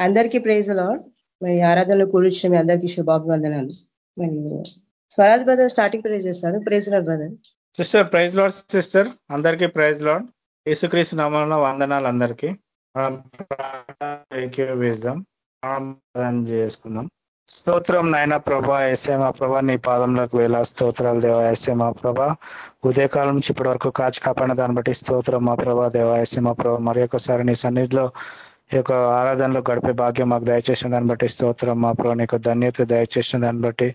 అందరికీ ప్రైజ్లో మరి ఆరాధనలో కూర్చున్న మీ అందరికీ శుభాభివందనాలు. మరి స్వరాజ్ బ్రదర్ స్టార్టింగ్ ప్రైజ్ చేస్తారు praise Lord brother sister praise Lord sister అందరికీ ప్రైజ్ లాడ్ యేసుక్రీస్తు నామంలో వందనాలు అందరికీ. వేద్దాం. చేసుకుందాం. స్తోత్రం నాయన ప్రభా ఎస్ఏమా ప్రభా నీ పాదంలోకి వేళ స్తోత్రాలు దేవ ఎస్ఏమా ప్రభా ఉదయకాలం నుంచి ఇప్పటి వరకు కాచి కాపాడిన దాన్ని బట్టి స్తోత్రం మా ప్రభా దేవ ఎస్ఏమా ప్రభా మరి ఒకసారి నీ సన్నిధిలో ఈ యొక్క ఆరాధనలో గడిపే భాగ్యం మాకు దయచేసిన దాన్ని బట్టి స్తోత్రం మా ప్రభు నీకు ధన్యత దయచేసిన దాన్ని బట్టి.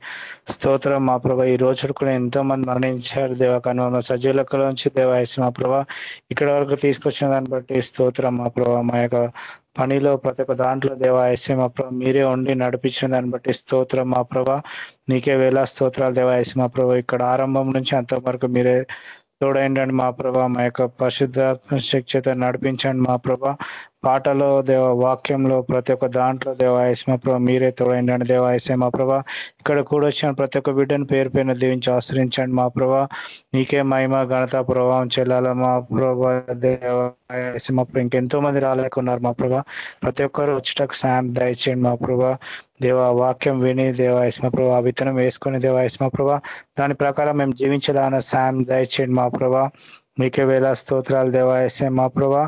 స్తోత్రం మా ప్రభా ఈ రోజు కూడా ఎంతో మంది మరణించారు దేవ కనుమ సజీలకుల నుంచి దేవాయసి మా ప్రభా. ఇక్కడ వరకు తీసుకొచ్చిన దాన్ని బట్టి స్తోత్రం మా ప్రభా మా యొక్క పనిలో ప్రతి ఒక్క దాంట్లో దేవాయస్యం మా ప్రభ మీరే ఉండి నడిపించిన దాన్ని బట్టి స్తోత్రం మా ప్రభ. నీకే వేలా స్తోత్రాలు దేవాయసి మా ప్రభ. ఇక్కడ ఆరంభం నుంచి అంతవరకు మీరే తోడైండండి మా ప్రభ మా యొక్క పరిశుద్ధాత్మ శక్తి నడిపించండి మా ప్రభ. పాటలో దేవ వాక్యంలో ప్రతి ఒక్క దాంట్లో దేవాయస్మ ప్రభ మీరే తోడైండండి. దేవాయస్య మా ఇక్కడ కూడా వచ్చిన ప్రతి ఒక్క బిడ్డను పేరు పైన దీవించి ఆశ్రయించండి మా ప్రభ. నీకే మహిమ ఘనత ప్రభావం చెల్లాల మా ప్రభ. దేవాయస్య మా ప్రభా ఇంకెంతో మంది రాలేకున్నారు మా ప్రభ. ప్రతి ఒక్కరు వచ్చేటకు సాయం దయచేయండి మా ప్రభ. దేవ వాక్యం విని దేవాయస్మ ప్రభా విత్తనం వేసుకుని దేవాయస్మ ప్రభా దాని ప్రకారం మేము జీవించాలన్న సాయం దయచేయండి మా ప్రభ. మీకే వేళ స్తోత్రాలు దేవాయస్యం మా ప్రభా.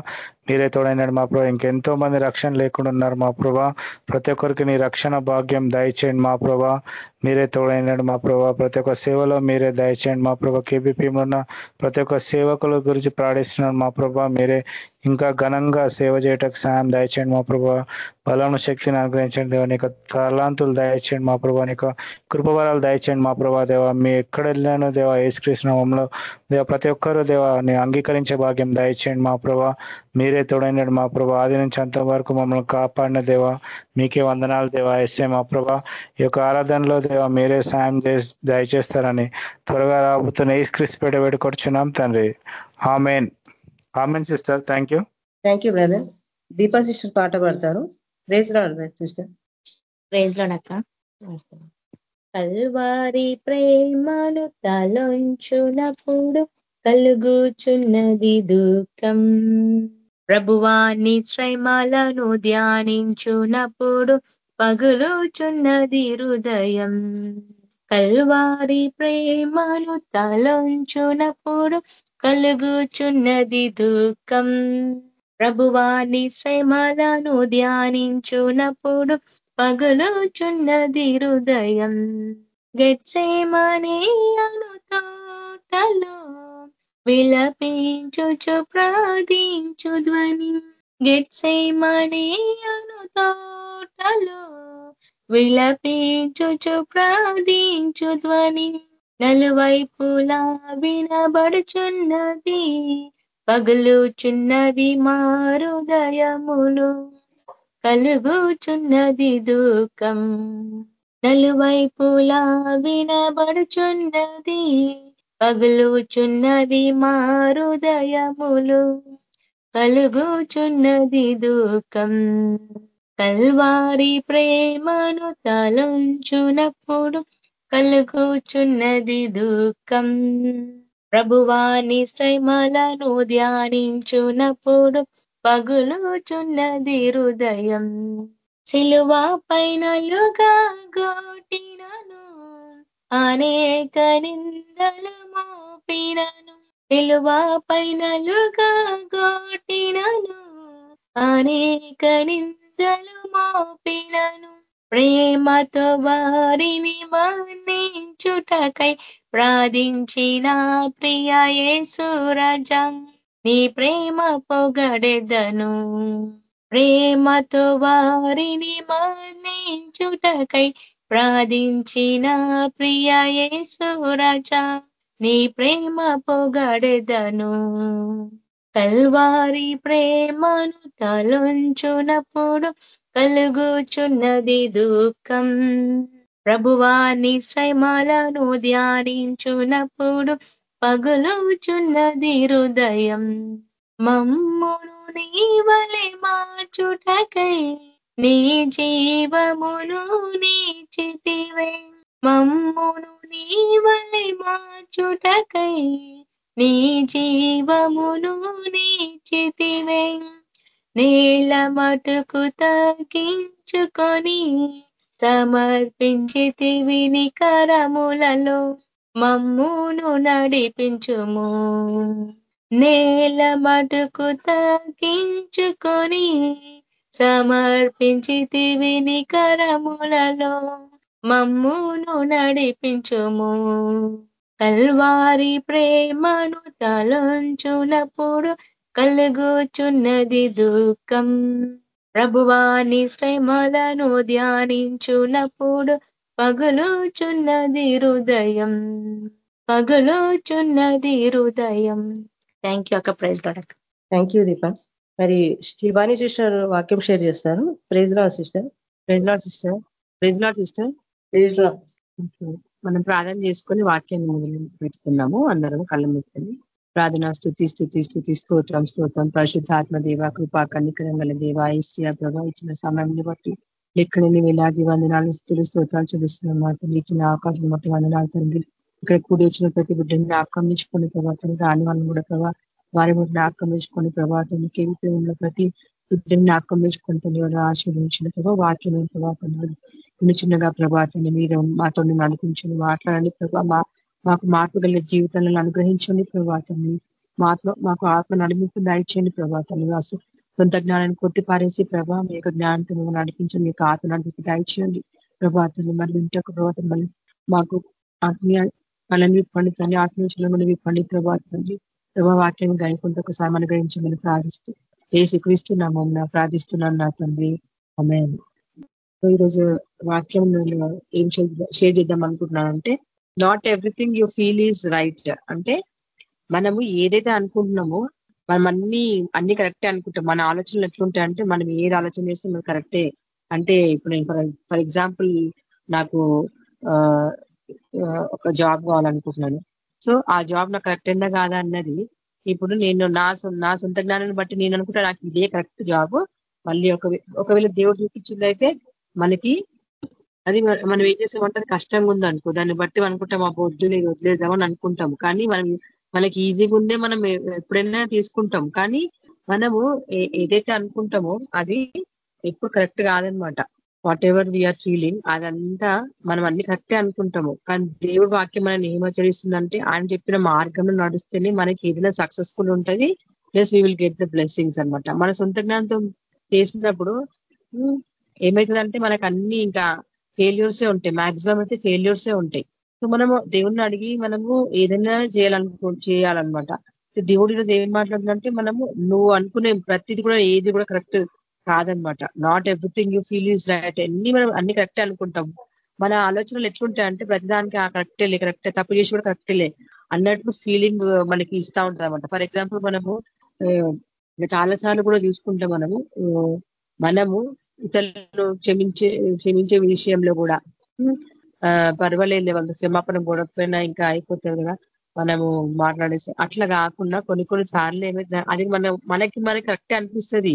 మీరే తోడైనాడు మా ప్రభా. ఇంకెంతో మంది రక్షణ లేకుండా ఉన్నారు మా ప్రభా. ప్రతి ఒక్కరికి నీ రక్షణ భాగ్యం దయచేయండి మా ప్రభా. మీరే తోడైనాడు మా ప్రభా. ప్రతి ఒక్క సేవలో మీరే దయచేయండి మా ప్రభా. కేబీపీలో ఉన్న ప్రతి ఒక్క సేవకుల గురించి ప్రాణిస్తున్నాడు మా ప్రభా. మీరే ఇంకా ఘనంగా సేవ చేయటకు సాయం దయచేయండి మా ప్రభా. బలము శక్తిని అనుగ్రహించండి దేవ. నీకు తలాంతులు దయచేయండి మా ప్రభా. నీకు కృపబలాలు దయచేయండి మా ప్రభా దేవ. మీ ఎక్కడ వెళ్ళినానో దేవ ఏసుకృష్ణంలో దేవ ప్రతి ఒక్కరూ దేవ నీ అంగీకరించే భాగ్యం దయచేయండి మా ప్రభా. మీరే తోడైనాడు మా ప్రభా. ఆది నుంచి అంతవరకు మమ్మల్ని కాపాడిన దేవ. మీకే వందనాలు దేవ. ఎస్ఏ మా ప్రభా. ఈ యొక్క ఆరాధనలో దేవ మీరే సాయం చేసి దయచేస్తారని త్వరగా రాబోతున్న ఏసుక్రీస్ పేట పెట్టుకొచ్చున్నాం తండ్రి. Amen. Amen sister. Thank you. Thank you brother. Deepa sister పాట పాడతారు. ప్రేజ్లో సిస్టర్. ప్రేజ్లో కల్వారి ప్రేమను తలొంచునప్పుడు కలుగుచున్నది దుఃఖం. ప్రభువాన్ని శ్రమలను ధ్యానించునప్పుడు పగులుచున్నది హృదయం. కల్వారి ప్రేమను తలంచునప్పుడు కలుగుచున్నది దుఃఖం. ప్రభువాని శ్రమలను ధ్యానించునప్పుడు పగులుచున్నది హృదయం. గెట్సేమనే అను తోటలో విలపించుచు ప్రార్థించు ధ్వని. గెట్సేమనే అను తోటలో విలపించుచు ప్రార్థించు ధ్వని. నలువైపులా వినబడుచున్నది పగులుచున్నవి మారుదయములు. కలుగుచున్నది దుఃఖం. నలువైపులా వినబడుచున్నది పగులుచున్నవి మారుదయములు కలుగుచున్నది దుఃఖం. కల్వారి ప్రేమను తలంచునప్పుడు కలుగుచున్నది దుఃఖం. ప్రభువాని శ్రమలను ధ్యానించునప్పుడు పగులుచున్నది హృదయం. సిలువ పైనలుగా గోటినను అనేక నిందలు మోపినను సిలువ పైనలుగా గోటినను. అనేక నిందలు మోపినను ప్రేమతో వారిని మన్నించుటకై ప్రార్థించిన ప్రియ సూరజం నీ ప్రేమ పొగడెదను. ప్రేమతో వారిని మన్నించుటకై ప్రార్థించిన ప్రియ యేసురాజా నీ ప్రేమ పొగడెదను. కల్వారి ప్రేమను తలుంచునప్పుడు కలుగుచున్నది దుఃఖం. ప్రభువాని శ్రమలను ధ్యానించునప్పుడు పగులుచున్నది హృదయం. మమ్మును నీవలే మార్చుటకై నీ జీవమును నీచితివే మమ్మును నీవలే మార్చుటకై నీ జీవమును నీచితివే. నేల మటుకు తగ్గించుకొని సమర్పించి విని కరములలో మమ్మును నడిపించుము. నేల మటుకు తగ్గించుకొని సమర్పించి విని కరములలో మమ్మును నడిపించుము. కల్వారి ప్రేమను తలంచునప్పుడు కలుగుచున్నది దుఃఖం. ప్రభువాని శ్రమలను ధ్యానించునప్పుడు పగులుచున్నది హృదయం. పగులుచున్నది హృదయం. థ్యాంక్ యూ అక్క. ప్రైజ్ థ్యాంక్ యూ దీపా మరి శివాని సిస్టర్ వాక్యం షేర్ చేస్తారు. Praise Lord sister. Praise Lord sister. Praise Lord sister. Praise Lord మనం ప్రార్థన చేసుకొని వాక్యాన్ని మొదలు పెట్టుకున్నాము అందరం కళ్ళు ముట్టుకొని ప్రార్థన స్థుతి స్థుతి స్థుతి స్తోత్రం స్తోత్రం. పరిశుద్ధాత్మ దేవ కృపా కన్నికరం గల దేవ ఐశ్వర్య ప్రభా ఇచ్చిన సమయాన్ని బట్టి లెక్కలని వేలాది వందనాలు స్థుతులు స్తోత్రాలు చూపిస్తున్నాం మాత్రం ఇచ్చిన అవకాశం బట్టి వందనాలు తండ్రి. ఇక్కడ కూడి వచ్చిన ప్రతి బిడ్డని ఆక్రమించుకుని ప్రభావం రాని వాళ్ళని కూడా ప్రభావ వారి మీద ఆక్రమించుకొని ప్రభావం కేవీపీ ఉన్న ప్రతి బిడ్డని ఆక్రమించుకొని తండ్రి వాళ్ళు ఆశీర్వించిన ప్రభావ వాక్యం ప్రభావం చిన్న చిన్నగా ప్రభాతాన్ని మీరు మాతో అనుకుంటుంది మాట్లాడండి ప్రభా మా మాకు మార్పు గల జీవితాలను అనుగ్రహించండి ప్రభాతాన్ని మాతో మాకు ఆత్మ నడిపింపు దయచేయండి ప్రభాతాన్ని సొంత జ్ఞానాన్ని కొట్టి పారేసి ప్రభా మీ యొక్క జ్ఞానంతో మేము నడిపించండి మీకు ఆత్మ నడిపి దాయిచేయండి ప్రభాతాన్ని మరి ఇంటొక ప్రభాతం మళ్ళీ మాకు ఆత్మీయ కళని విప్పండి తల్లి ఆత్మీయులను విప్పండి ప్రభాతాన్ని ప్రభా వాక్యం గాయకుంటూ ఒకసారి అనుగ్రహించమని ప్రార్థిస్తూ ఏసు నా ప్రార్థిస్తున్నాను నా తండ్రి. అమ్మాయి ఈరోజు వాక్యం నేను ఏం షేర్ చేద్దాం అనుకుంటున్నానంటే not everything you feel is right అంటే మనము ఏదైతే అనుకుంటున్నామో మనం అన్ని అన్ని కరెక్టే అనుకుంటాం. మన ఆలోచనలు ఎట్లుంటాయి అంటే మనం ఏది ఆలోచన చేస్తే మనం కరెక్టే అంటే ఇప్పుడు నేను ఫర్ ఎగ్జాంపుల్ నాకు ఒక జాబ్ కావాలనుకుంటున్నాను. సో ఆ జాబ్ నాకు కరెక్ట్ అయినా కాదా అన్నది ఇప్పుడు నేను నా నా సొంత జ్ఞానాన్ని బట్టి నేను అనుకుంటా నాకు ఇదే కరెక్ట్ జాబ్. మళ్ళీ ఒక ఒకవేళ దేవుడు చూపించిందైతే మనకి అది మనం ఏం చేసామంటే కష్టంగా ఉంది అనుకో. దాన్ని బట్టి అనుకుంటాం ఆ పొద్దునే వదిలేద్దామని అనుకుంటాం. కానీ మనం మనకి ఈజీగా ఉందే మనం ఎప్పుడైనా తీసుకుంటాం. కానీ మనము ఏదైతే అనుకుంటామో అది ఎప్పుడు కరెక్ట్ కాదనమాట. వాట్ ఎవర్ వీఆర్ ఫీలింగ్ అదంతా మనం అన్ని కరెక్టే అనుకుంటాము. కానీ దేవుడు వాక్యం మనం ఏమచరిస్తుందంటే ఆయన చెప్పిన మార్గంలో నడుస్తేనే మనకి ఏదైనా సక్సెస్ఫుల్ ఉంటుంది plus we will get the blessings అనమాట మన సొంత జ్ఞానంతో చేసినప్పుడు ఏమవుతుందంటే మనకు అన్ని ఇంకా ఫెయిల్యూర్సే ఉంటాయి. మాక్సిమం అయితే ఫెయిల్యూర్సే ఉంటాయి. సో మనము దేవుణ్ణి అడిగి మనము ఏదైనా చేయాలనుకో చేయాలన్నమాట. దేవుడిలో దేవుని మాట్లాడుతుందంటే మనము నువ్వు అనుకునే ప్రతిది కూడా ఏది కూడా కరెక్ట్ కాదనమాట. Not everything you feel is right అన్ని మనం అన్ని కరెక్టే అనుకుంటాం. మన ఆలోచనలు ఎట్లుంటాయి అంటే ప్రతిదానికి ఆ కరెక్టే లే కరెక్టే తప్పు చేసి కూడా కరెక్టే లే అన్నట్లు ఫీలింగ్ మనకి ఇస్తా ఉంటుంది అనమాట ఫర్ ఎగ్జాంపుల్ మనము చాలా సార్లు కూడా చూసుకుంటే మనము మనము ఇతరులను క్షమించే క్షమించే విషయంలో కూడా పర్వాలేదు వాళ్ళ క్షమాపణ గొడవపోయినా ఇంకా అయిపోతుంది కదా మనము మాట్లాడేసి. అట్లా కాకుండా కొన్ని కొన్ని సార్లు ఏమైతే అది మన మనకి మనకి కరెక్టే అనిపిస్తుంది.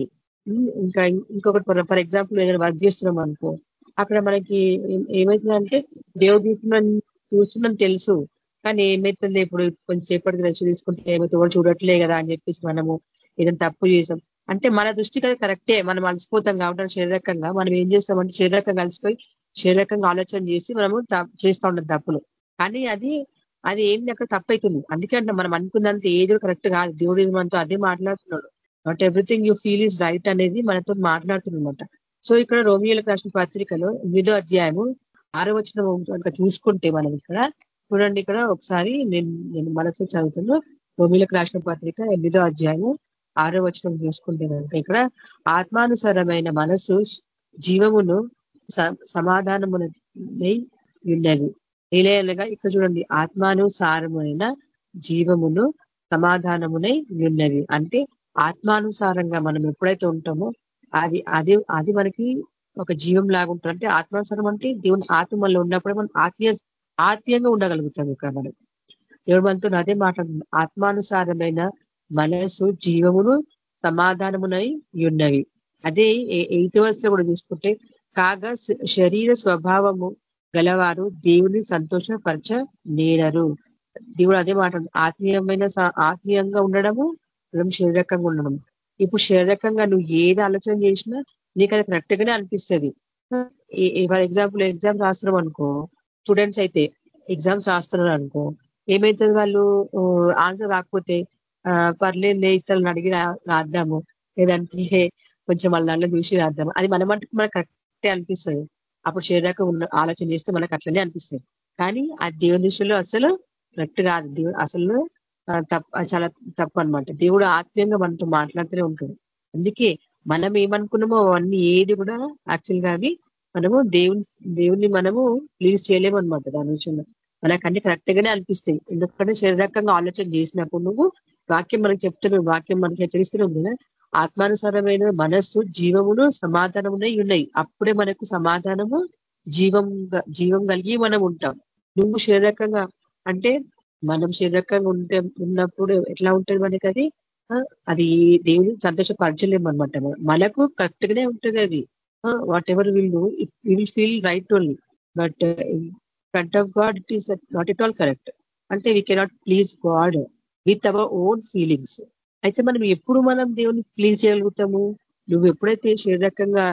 ఇంకా ఇంకొకటి ఫర్ ఎగ్జాంపుల్ ఏదైనా వర్క్ చేస్తున్నాం అనుకో అక్కడ మనకి ఏమవుతుందంటే దేవుడు చూస్తున్నాం చూస్తున్నాం తెలుసు కానీ ఏమవుతుంది ఇప్పుడు కొంచెం సేపటికి తీసుకుంటే ఏమైతే వాళ్ళు చూడట్లే కదా అని చెప్పేసి మనము ఏదైనా తప్పు చేసాం. అంటే మన దృష్టికి అది కరెక్టే మనం అలసిపోతాం కాబట్టి శరీరకంగా మనం ఏం చేస్తామంటే శరీరకంగా కలిసిపోయి శరీరకంగా ఆలోచన చేసి మనము చేస్తూ ఉంటాం తప్పులు. కానీ అది అది ఏంది అక్కడ తప్పైతుంది. అందుకే అంటే మనం అనుకున్నంత ఏది కరెక్ట్ కాదు. దేవుడు మనతో అదే మాట్లాడుతున్నాడు. Not everything you feel is right అనేది మనతో మాట్లాడుతుందన్నమాట. సో ఇక్కడ రోమియోలకు రాసిన పత్రికలో ఎనిమిదో అధ్యాయము ఆరో వచ్చిన కనుక చూసుకుంటే మనం ఇక్కడ చూడండి ఇక్కడ ఒకసారి నేను నేను మనసు చదువుతున్నా. రోమిలకు రాసిన పత్రిక ఎనిమిదో అధ్యాయము ఆరో వచనం చూసుకుంటే కనుక ఇక్కడ ఆత్మానుసారమైన మనసు జీవమును సమాధానమునై ఉన్నది. నిలయనగా ఇక్కడ చూడండి ఆత్మానుసారమైన జీవమును సమాధానమునై ఉన్నది. అంటే ఆత్మానుసారంగా మనం ఎప్పుడైతే ఉంటామో అది అది అది మనకి ఒక జీవం లాగా ఉంటుంది. అంటే ఆత్మానుసారం అంటే దేవుని ఆత్మలో ఉన్నప్పుడు మనం ఆత్మీయ ఆత్మీయంగా ఉండగలుగుతాం ఇక్కడ మనం. దేవుడు మనతో అదే మాట్లాడుతుంది ఆత్మానుసారమైన మనసు జీవమును సమాధానమునై ఉన్నవి. అదే ఎయిత్ వర్స్లో కూడా చూసుకుంటే కాగా శరీర స్వభావము గలవారు దేవుని సంతోషపరచ నేడరు దేవుడు అదే మాట ఆత్మీయమైన ఆత్మీయంగా ఉండడము శరీరకంగా ఉండడం. ఇప్పుడు శారీరకంగా నువ్వు ఏది ఆలోచన చేసినా నీకు అది కరెక్ట్ గానే అనిపిస్తుంది. ఫర్ ఎగ్జాంపుల్ ఎగ్జామ్ రాస్తున్నాం అనుకో స్టూడెంట్స్ అయితే ఎగ్జామ్స్ రాస్తున్నారు అనుకో ఏమవుతుంది వాళ్ళు? ఆన్సర్ రాకపోతే పర్లేదు ఇతరులను అడిగి రాద్దాము. లేదంటే కొంచెం వాళ్ళ దాంట్లో చూసి రాద్దాము. అది మన మటుకు మనకు కరెక్టే అనిపిస్తుంది. అప్పుడు శరీరక ఉన్న ఆలోచన చేస్తే మనకు అట్లనే అనిపిస్తుంది. కానీ ఆ దేవుని దృష్టిలో అసలు కరెక్ట్ కాదు. అసలు చాలా తప్పు అనమాట దేవుడు ఆత్మీయంగా మనతో మాట్లాడుతూనే ఉంటాడు. అందుకే మనం ఏమనుకున్నామో అవన్నీ ఏది కూడా యాక్చువల్గా అవి మనము దేవుని దేవుని మనము ప్లీజ్ చేయలేము అనమాట దాని విషయంలో. మనకు అన్ని కరెక్ట్ గానే అనిపిస్తాయి. ఎందుకంటే శరీరకంగా ఆలోచన చేసినప్పుడు నువ్వు వాక్యం మనకు చెప్తున్నావు వాక్యం మనకి హెచ్చరిస్తున్నావు ఉంది కదా. ఆత్మానుసారమైన మనస్సు జీవమును సమాధానమునే ఉన్నాయి. అప్పుడే మనకు సమాధానము జీవం జీవం కలిగి మనం ఉంటాం. నువ్వు శరీరకంగా అంటే మనం శరీరకంగా ఉంటే ఉన్నప్పుడు ఎట్లా ఉంటుంది మనకి అది? అది దేవుని సంతోషపరచలేము అనమాట మనకు కరెక్ట్ గానే ఉంటుంది అది. Whatever will will feel right only but front of God it is not it all correct అంటే we cannot please God with our own feelings అయితే మనం ఎప్పుడు మనం దేవుని ప్లీజ్ చేయగలుగుతాము? నువ్వు ఎప్పుడైతే శరీరకంగా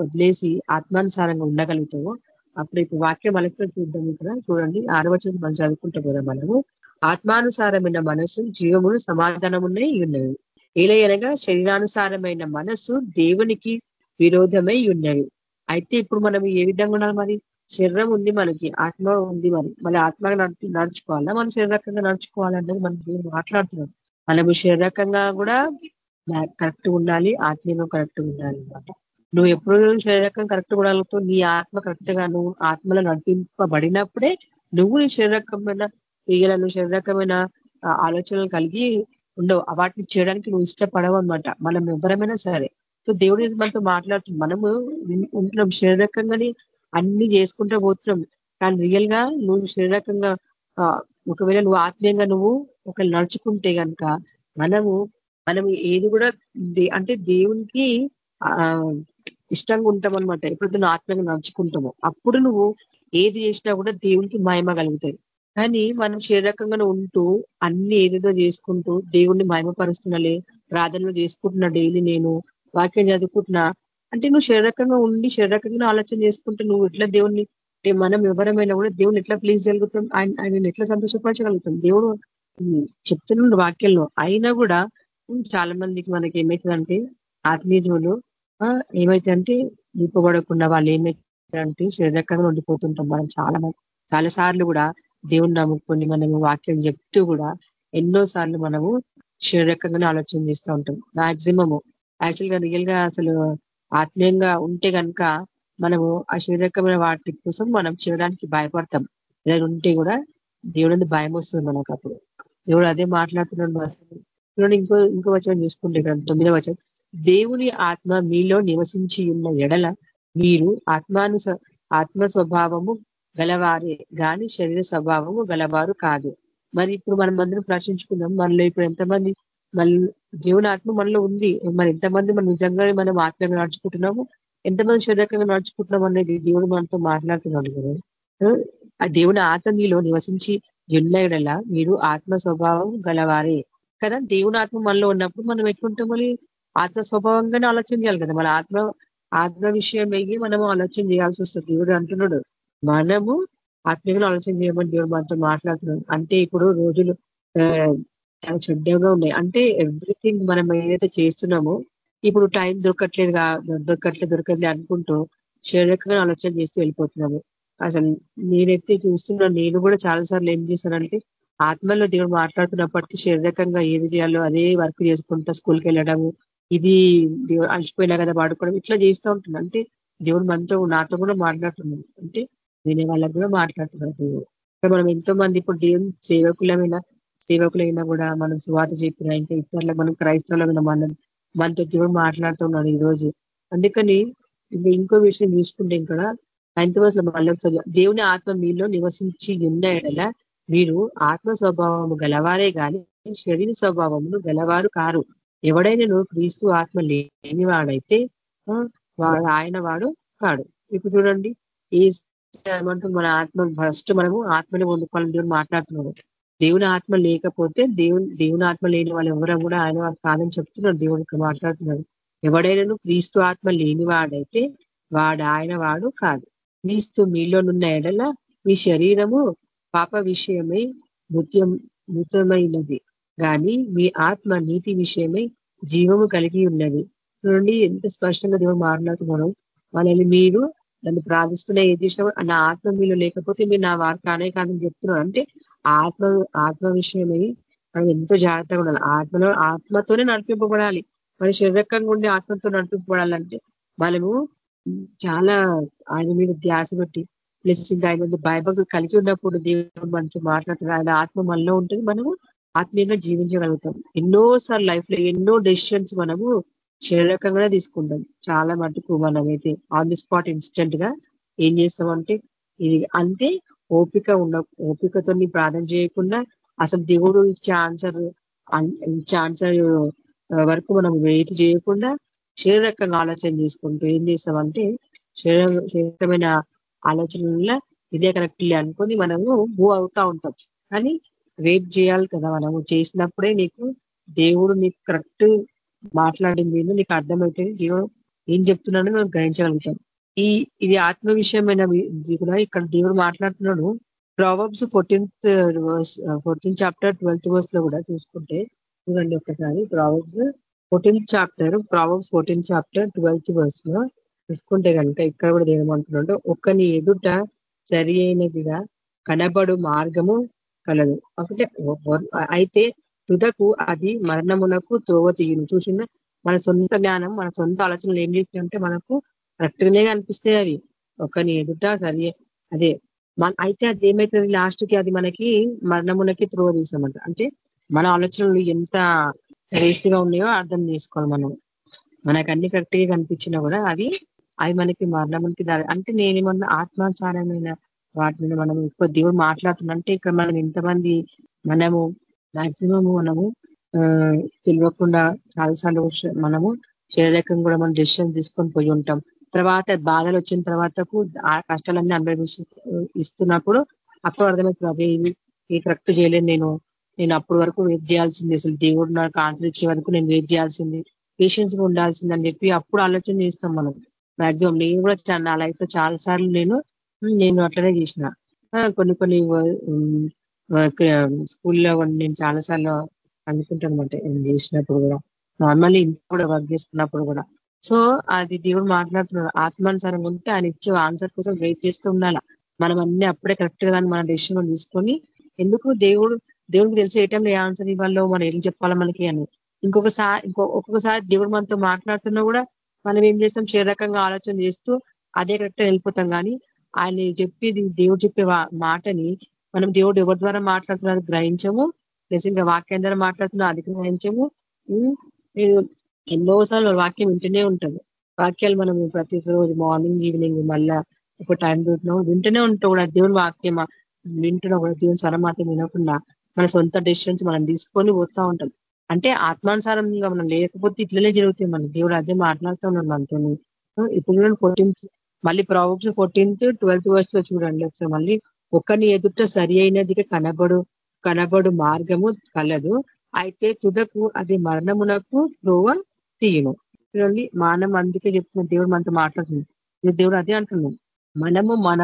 వదిలేసి ఆత్మానుసారంగా ఉండగలుగుతావో అప్పుడు ఇప్పుడు వాక్యం మనకి చూద్దాం ఇక్కడ? చూడండి ఆరవచనం మనం చదువుకుంటాం కదా మనము. ఆత్మానుసారమైన మనసు జీవమును సమాధానమున్నాయి ఉన్నవి ఏలయనగా శరీరానుసారమైన మనసు దేవునికి విరోధమై ఉన్నవి అయితే ఇప్పుడు మనం ఏ విధంగా ఉండాలి మరి? శరీరం ఉంది మనకి ఆత్మ ఉంది మరి. మళ్ళీ ఆత్మగా నడుచుకోవాలా? మనం శరీరకంగా నడుచుకోవాలన్నది మనం మాట్లాడుతున్నాం. మనము శరీరకంగా కూడా కరెక్ట్ ఉండాలి ఆత్మీయంగా కరెక్ట్ ఉండాలి అనమాట నువ్వు ఎప్పుడు శరీరకం కరెక్ట్ ఉండగలుగుతావు నీ ఆత్మ కరెక్ట్గా నువ్వు ఆత్మలో నడిపింపబడినప్పుడే నువ్వు నీ శరీరకమైన క్రియలను శరీరకమైన ఆలోచనలు కలిగి ఉండవు. వాటిని చేయడానికి నువ్వు ఇష్టపడవు అనమాట మనం ఎవరమైనా సరే. సో దేవుడు మనతో మాట్లాడుతుంది. మనము ఉంటున్నాం. శరీరకంగానే అన్ని చేసుకుంటూ పోతున్నాం. కానీ రియల్గా నువ్వు శరీరకంగా ఒకవేళ నువ్వు ఆత్మీయంగా నువ్వు ఒకవేళ నడుచుకుంటే కనుక మనము మనం ఏది కూడా అంటే దేవునికి ఇష్టంగా ఉంటాం అనమాట ఎప్పుడైతే నువ్వు ఆత్మీయంగా నడుచుకుంటామో అప్పుడు నువ్వు ఏది చేసినా కూడా దేవునికి మహిమ కలుగుతాయి. కానీ మనం శరీరకంగా ఉంటూ అన్ని ఏదేదో చేసుకుంటూ దేవుణ్ణి మహిమపరుస్తున్నలే ప్రార్థనలు చేసుకుంటున్నా డైలీ నేను వాక్యం చదువుకుంటున్నా. అంటే నువ్వు శరీరకంగా ఉండి శరీరకంగా ఆలోచన చేసుకుంటే నువ్వు ఎట్లా దేవుణ్ణి మనం ఎవరమైనా కూడా దేవుని ఎట్లా ప్లీజ్ జరుగుతాం ఆయన ఆయన ఎట్లా సంతోషపరచగలుగుతాం? దేవుడు చెప్తున్నాడు వాక్యంలో అయినా కూడా చాలా మందికి మనకి ఏమవుతుందంటే ఆత్మీయులు ఏమైతే అంటే నింపబడకుండా వాళ్ళు ఏమైతుందంటే శరీరకంగా ఉండిపోతుంటాం మనం చాలా చాలా సార్లు కూడా దేవుని నమ్ముకొని మనము వాక్యం చెప్తూ కూడా ఎన్నో సార్లు మనము శరీరకంగానే ఆలోచన చేస్తూ ఉంటాం. మాక్సిమము. యాక్చువల్గా రియల్గా అసలు ఆత్మీయంగా ఉంటే కనుక మనము ఆ శరీరకమైన వాటి కోసం మనం చేయడానికి భయపడతాం. ఏదైనా ఉంటే కూడా దేవుడు భయం వస్తుంది మనకు అప్పుడు. దేవుడు అదే మాట్లాడుతున్నాడు చూడండి ఇంకో ఇంకో వచనం చూసుకుంటే ఇక్కడ తొమ్మిదో వచనం. దేవుని ఆత్మ మీలో నివసించి ఉన్న ఎడల మీరు ఆత్మాను ఆత్మ స్వభావము గలవారే గాని శరీర స్వభావము గలవారు కాదు. మరి ఇప్పుడు మనం అందరం ప్రశ్నించుకుందాం మనలో ఇప్పుడు ఎంతమంది మళ్ళీ దేవుని ఆత్మ మనలో ఉంది? మరి ఎంతమంది మనం నిజంగానే మనం ఆత్మగా నడుచుకుంటున్నాము? ఎంతమంది శరీరకంగా నడుచుకుంటున్నాం అనేది దేవుడు మనతో మాట్లాడుతున్నాడు కదా. ఆ దేవుని ఆత్మ మీలో నివసించి ఎన్నడలా మీరు ఆత్మ స్వభావం గలవారే కదా. దేవుని ఆత్మ మనలో ఉన్నప్పుడు మనం ఎట్లుంటాం మళ్ళీ ఆత్మ స్వభావంగానే ఆలోచన చేయాలి కదా. మన ఆత్మ ఆత్మ విషయం అయ్యి మనము ఆలోచన చేయాల్సి వస్తుంది. దేవుడు అంటున్నాడు మనము ఆత్మీయంగా ఆలోచన చేయమని దేవుడు మనతో మాట్లాడుతున్నాడు. అంటే ఇప్పుడు రోజులు చాలా చెడ్డగా ఉన్నాయి. అంటే ఎవ్రీథింగ్ మనం ఏదైతే చేస్తున్నామో ఇప్పుడు టైం దొరకట్లేదు దొరకట్లేదు దొరకట్లేదు అనుకుంటూ శారీరకంగా ఆలోచన చేస్తూ వెళ్ళిపోతున్నాము. అసలు నేనైతే చూస్తున్నా నేను కూడా చాలా సార్లు ఏం చేశానంటే ఆత్మలో దేవుడు మాట్లాడుతున్నప్పటికీ శారీరకంగా ఏది చేయాలో అదే వర్క్ చేసుకుంటా స్కూల్కి వెళ్ళడము ఇది దేవుడు అలసిపోయినా కదా వాడుకోవడం. ఇట్లా చేస్తూ ఉంటున్నా. అంటే దేవుడు మనతో నాతో కూడా మాట్లాడుతున్నాడు. అంటే వినే వాళ్ళకు కూడా మాట్లాడుతున్నారు దేవుడు. మనం ఎంతో మంది ఇప్పుడు దేవుని సేవకులమైనా సేవకులైనా కూడా మనం సువాత చెప్పిన ఇంకా ఇతరులకు మనం క్రైస్తవులమైన మనం మనతో దేవుడు మాట్లాడుతున్నాడు ఈ రోజు అందుకని ఇంకా ఇంకో విషయం చూసుకుంటే ఇక్కడ ఆయనతో అసలు మళ్ళీ దేవుని ఆత్మ మీలో నివసించి ఉన్న మీరు ఆత్మ స్వభావము గలవారే కానీ శరీర స్వభావమును గలవారు కారు. ఎవడైనా క్రీస్తు ఆత్మ లేనివాడైతే వాడు ఆయన వాడు కాడు. ఇప్పుడు చూడండి ఈ ఏమంటుంది మన ఆత్మ ఫస్ట్ మనము ఆత్మని పొందుకోవాలని దేవుడు మాట్లాడుతున్నాడు. దేవుని ఆత్మ లేకపోతే దేవుని దేవుని ఆత్మ లేని వాళ్ళు ఎవరో కూడా ఆయన కాదని చెప్తున్నాడు దేవుడికి మాట్లాడుతున్నాడు. ఎవడైనా క్రీస్తు ఆత్మ లేనివాడైతే వాడు ఆయన వాడు కాదు. క్రీస్తు మీలోనున్న ఎడల మీ శరీరము పాప విషయమై నృత్యం మృతమైనది కానీ మీ ఆత్మ నీతి విషయమై జీవము కలిగి ఉన్నది. చూడండి ఎంత స్పష్టంగా దేవుడు మాట్లాడుతున్నాడు. వాళ్ళని మీరు నన్ను ప్రార్థిస్తున్న ఏ చేసినప్పుడు నా ఆత్మ మీలో లేకపోతే మీరు నా వారు కానే కాదని చెప్తున్నారు. అంటే ఆత్మ ఆత్మ విషయమై మనం ఎంతో జాగ్రత్తగా ఉండాలి. ఆత్మలో ఆత్మతోనే నడిపింపబడాలి. మన శరీరకంగా ఉండే ఆత్మతో నడిపింపబడాలంటే మనము చాలా ఆయన మీద ధ్యాస పెట్టి ప్లస్ ఇంకా ఆయన భయభక్తులు కలిగి ఉన్నప్పుడు దేవుడు మనతో మాట్లాడుతున్నారు ఆయన ఆత్మ మనలో ఉంటుంది. మనము ఆత్మీయంగా జీవించగలుగుతాం. ఎన్నోసార్లు లైఫ్లో ఎన్నో డెసిషన్స్ మనము శరీరకంగానే తీసుకుంటాం. చాలా మటుకు మనమైతే ఆన్ ది స్పాట్ ఇన్స్టెంట్గా ఏం చేస్తామంటే ఇది అంతే ఓపిక ఉన్న ఓపికతో ప్రార్థన చేయకుండా అసలు దేవుడు ఇచ్చే ఆన్సర్ ఇచ్చే ఆన్సర్ వరకు మనం వెయిట్ చేయకుండా శరీరకంగా ఆలోచన చేసుకుంటూ ఏం చేస్తామంటే శరీర శరీరకమైన ఆలోచనల ఇదే కరెక్ట్ అనుకొని మనము మూవ్ అవుతా ఉంటాం. కానీ వెయిట్ చేయాలి కదా మనము చేసినప్పుడే నీకు దేవుడు నీకు కరెక్ట్ మాట్లాడింది నీకు అర్థమైతే దేవుడు ఏం చెప్తున్నాడో మేము గ్రహించగలుగుతాం. ఈ ఇది ఆత్మ విషయమైన కూడా ఇక్కడ దేవుడు మాట్లాడుతున్నాడు. Proverbs fourteenth fourteenth chapter twelfth వర్స్లో కూడా చూసుకుంటే చూడండి ఒకసారి. Proverbs fourteenth chapter Proverbs fourteenth chapter twelfth వర్స్లో చూసుకుంటే కనుక ఇక్కడ కూడా ఏమంటున్నాడు ఒక్కని ఎదుట సరి అయినదిగా కనబడు మార్గము కలదు. ఒకటే అయితే తుదకు అది మరణమునకు త్రోవ తీయను. చూసిన మన సొంత జ్ఞానం మన సొంత ఆలోచనలు ఏం చేస్తుంటే మనకు కరెక్ట్గానే అనిపిస్తాయి కనిపిస్తాయి అవి. ఒకని ఎదుట సరే అదే మన అయితే అది ఏమవుతుంది లాస్ట్కి అది మనకి మరణమునకి త్రోవ తీసామంట అంటే మన ఆలోచనలు ఎంత వేస్ట్గా ఉన్నాయో అర్థం చేసుకోవాలి మనం. మనకు అన్ని కరెక్ట్గా కనిపించినా కూడా అవి అవి మనకి మరణమునికి దారి అంటే నేనేమన్నా ఆత్మానుసారమైన వాటిని మనం ఎక్కువ దేవుడు మాట్లాడుతున్నా అంటే ఇక్కడ మనం ఎంతమంది మనము మాక్సిమం మనము తెలియకుండా చాలాసార్లు మనము శరీరకం కూడా మనం డెసిషన్ తీసుకొని పోయి ఉంటాం. తర్వాత బాధలు వచ్చిన తర్వాతకు ఆ కష్టాలన్నీ అనుభవించి ఇస్తున్నప్పుడు అప్పుడు అర్థమవుతుంది అదే ఇది కరెక్ట్ చేయలేదు నేను. నేను అప్పటి వరకు వెయిట్ చేయాల్సింది అసలు దేవుడు నాకు ఆన్సర్ ఇచ్చే వరకు నేను వెయిట్ చేయాల్సింది. పేషెన్స్గా ఉండాల్సిందని చెప్పి అప్పుడు ఆలోచన చేస్తాం మనం. మాక్సిమం నేను కూడా నా లైఫ్లో చాలా సార్లు నేను నేను అట్లనే చేసిన. కొన్ని కొన్ని స్కూల్లో నేను చాలా సార్లు నేను చేసినప్పుడు కూడా. నార్మల్లీ ఇంట్లో కూడా వర్క్ చేసుకున్నప్పుడు కూడా. సో అది దేవుడు మాట్లాడుతున్నాడు. ఆత్మానుసారం ఉంటే ఆయన ఇచ్చే ఆన్సర్ కోసం వెయిట్ చేస్తూ ఉండాలా. మనం అన్ని అప్పుడే కరెక్ట్గా మన డెసిషన్ తీసుకొని ఎందుకు దేవుడు దేవుడికి తెలిసి ఏ టైంలో ఏ ఆన్సర్ ఇవ్వాలో మనం ఏం చెప్పాలా మనకి అని. ఇంకొకసారి ఇంకో ఒక్కొక్కసారి దేవుడు మనతో మాట్లాడుతున్నా కూడా మనం ఏం చేస్తాం? శరీరకంగా ఆలోచన చేస్తూ అదే కరెక్ట్ వెళ్ళిపోతాం. కానీ ఆయన చెప్పేది దేవుడు చెప్పే మాటని మనం దేవుడు ఎవరి ద్వారా మాట్లాడుతున్నది గ్రహించము. నిజంగా ఇంకా వాక్యం ద్వారా మాట్లాడుతున్నా అది గ్రహించము. ఎన్నోసార్లు వాక్యం వింటూనే ఉంటుంది వాక్యాలు మనం ప్రతిరోజు మార్నింగ్ ఈవినింగ్ మళ్ళా ఒక టైం దొరికినాం వింటూనే ఉంటాం కూడా. దేవుని వాక్యం వింటున్నా కూడా దేవుని స్వరం మాత్రం వినకుండా మన సొంత డెసిషన్స్ మనం తీసుకొని పోతా ఉంటాం. అంటే ఆత్మానుసారంగా మనం లేకపోతే ఇట్లనే జరుగుతాయి. మన దేవుడు అదే మాట్లాడుతూ ఉన్నాడు మనతో ఇప్పుడు ఫోర్టీన్త్ మళ్ళీ ప్రాబ్స్ ఫోర్టీన్త్ ట్వెల్త్ వర్స్లో చూడండి ఒకసారి మళ్ళీ. ఒకరిని ఎదుట సరి అయినదిగా కనబడు కనబడు మార్గము కలదు. అయితే తుదకు అది మరణమునకు త్రోవ తీయను. చూడండి మానం అందుకే చెప్తున్న దేవుడు మనతో మాట్లాడుతుంది. దేవుడు అదే అంటున్నాం మనము మన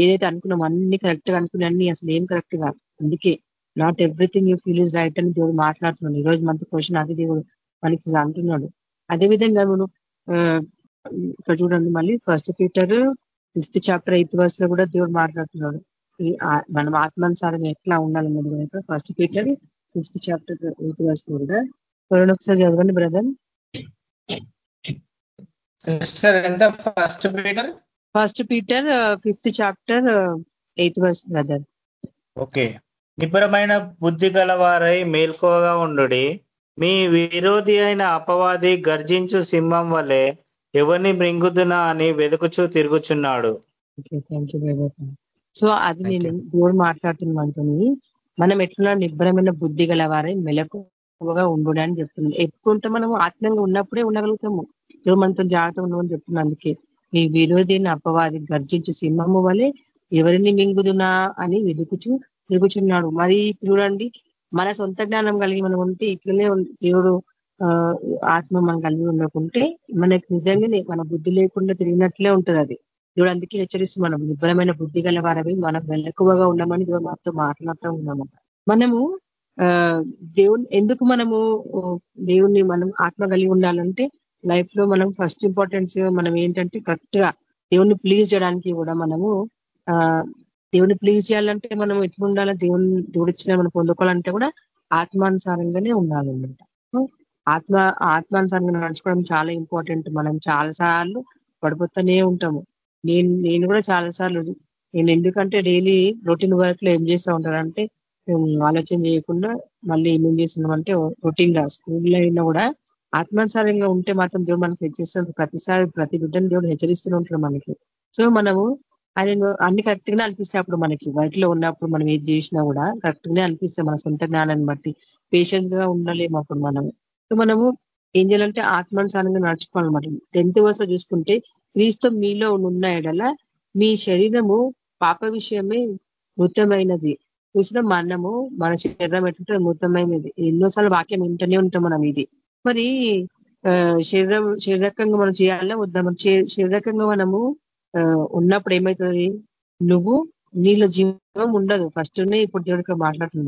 ఏదైతే అనుకున్నాం అన్ని కరెక్ట్గా అనుకున్నాన్ని అసలు ఏం కరెక్ట్గా అందుకే not everything you feel is right అని దేవుడు మాట్లాడుతున్నాడు. ఈ రోజు మనతో క్వశ్చన్ అది దేవుడు మనకి అంటున్నాడు. అదేవిధంగా మనం ఇక్కడ చూడండి మళ్ళీ first Peter fifth chapter eighth వర్స్లో కూడా దేవుడు మాట్లాడుతున్నాడు. ఈ మనం ఆత్మానుసారం ఎట్లా ఉండాలన్నది కనుక first Peter fifth chapter eighth వర్స్లో కూడా. చూడండి ఒకసారి చదవండి బ్రదర్ ఎంత first Peter first Peter fifth chapter eighth verse brother okay నిపురమైన బుద్ధి గలవారై మేల్కోగా ఉండు మీ విరోధి అయిన అపవాది గర్జించు సింహం వలె ఎవరిని మృంగుతున్నా అని వెతుకుచూ తిరుగుచున్నాడు. సో అది నేను దేవుడు మాట్లాడుతున్న మనతో మనం ఎట్లా నిబ్బరమైన బుద్ధి గలవారై మెలకుగా ఉండు అని చెప్తుంది ఎక్కుంటే మనం ఆత్మీయంగా ఉన్నప్పుడే ఉండగలుగుతాము. దేవుడు మనతో జాగ్రత్త ఉండమని చెప్తున్నా అందుకే మీ విరోధిని అపవాది గర్జించు సింహము వలె ఎవరిని మింగుదునా అని వెతుకుచు తిరుగుచున్నాడు. మరి చూడండి మన సొంత జ్ఞానం కలిగి మనం ఉంటే ఇట్లనే దేవుడు ఆత్మ మనం కలిగి ఉండకుంటే మనకి నిజంగానే మన బుద్ధి లేకుండా తిరిగినట్లే ఉంటుంది అది. దేవుడు అందుకే హెచ్చరిస్తూ మనం నిబ్బరమైన బుద్ధి గల వారవి మనం వెళ్ళకువగా ఉండమని దేవుడు మాతో మాట్లాడుతూ ఉన్నాము మనము ఆ దేవుని ఎందుకు మనము దేవుణ్ణి మనం ఆత్మ కలిగి ఉండాలంటే లైఫ్లో మనం ఫస్ట్ ఇంపార్టెన్స్ మనం ఏంటంటే కరెక్ట్గా దేవుణ్ణి ప్లీజ్ చేయడానికి కూడా మనము ఆ దేవుని ప్లీజ్ చేయాలంటే మనం ఎట్లా ఉండాలి? దేవుని దేవుడిచ్చిన మనం పొందుకోవాలంటే కూడా ఆత్మానుసారంగానే ఉండాలన్నమాట. ఆత్మ ఆత్మానుసారంగా నడుచుకోవడం చాలా ఇంపార్టెంట్. మనం చాలాసార్లు పడిపోతూనే ఉంటాము. నేను నేను కూడా చాలా సార్లు నేను ఎందుకంటే డైలీ రొటీన్ వర్క్లో ఏం చేస్తూ ఉంటానంటే ఆలోచన చేయకుండా మళ్ళీ ఏమేం చేస్తున్నామంటే రొటీన్గా స్కూల్లో అయినా కూడా ఆత్మానుసారంగా ఉంటే మాత్రం దేవుడు మనకి హెచ్చరిస్తుంది ప్రతిసారి ప్రతి బిడ్డను దేవుడు హెచ్చరిస్తూనే ఉంటాడు మనకి. సో మనము ఆయన అన్ని కరెక్ట్ గానే అనిపిస్తాయి అప్పుడు మనకి వైట్లో ఉన్నప్పుడు మనం ఏది చేసినా కూడా కరెక్ట్ గానే అనిపిస్తే మన సొంత జ్ఞానాన్ని బట్టి. పేషెంట్గా ఉండలేము అప్పుడు మనము సో మనము ఏం చేయాలంటే ఆత్మానుసారంగా నడుచుకోవాలన్నమాట. టెన్త్ వర్స్ చూసుకుంటే క్రీస్తు మీలో ఉన్న ఎడల మీ శరీరము పాప విషయమే మృతమైనది. చూసిన మనము మన శరీరం ఎట్లుంటే మృతమైనది. ఎన్నోసార్లు వాక్యం వింటనే ఉంటాం మనం ఇది. మరి శరీరం శరీరకంగా మనం చేయాలా వద్దా? మన శరీరకంగా మనము ఉన్నప్పుడు ఏమవుతుంది నువ్వు నీళ్ళ జీవం ఉండదు. ఫస్ట్నే ఇప్పుడు దేవుడికి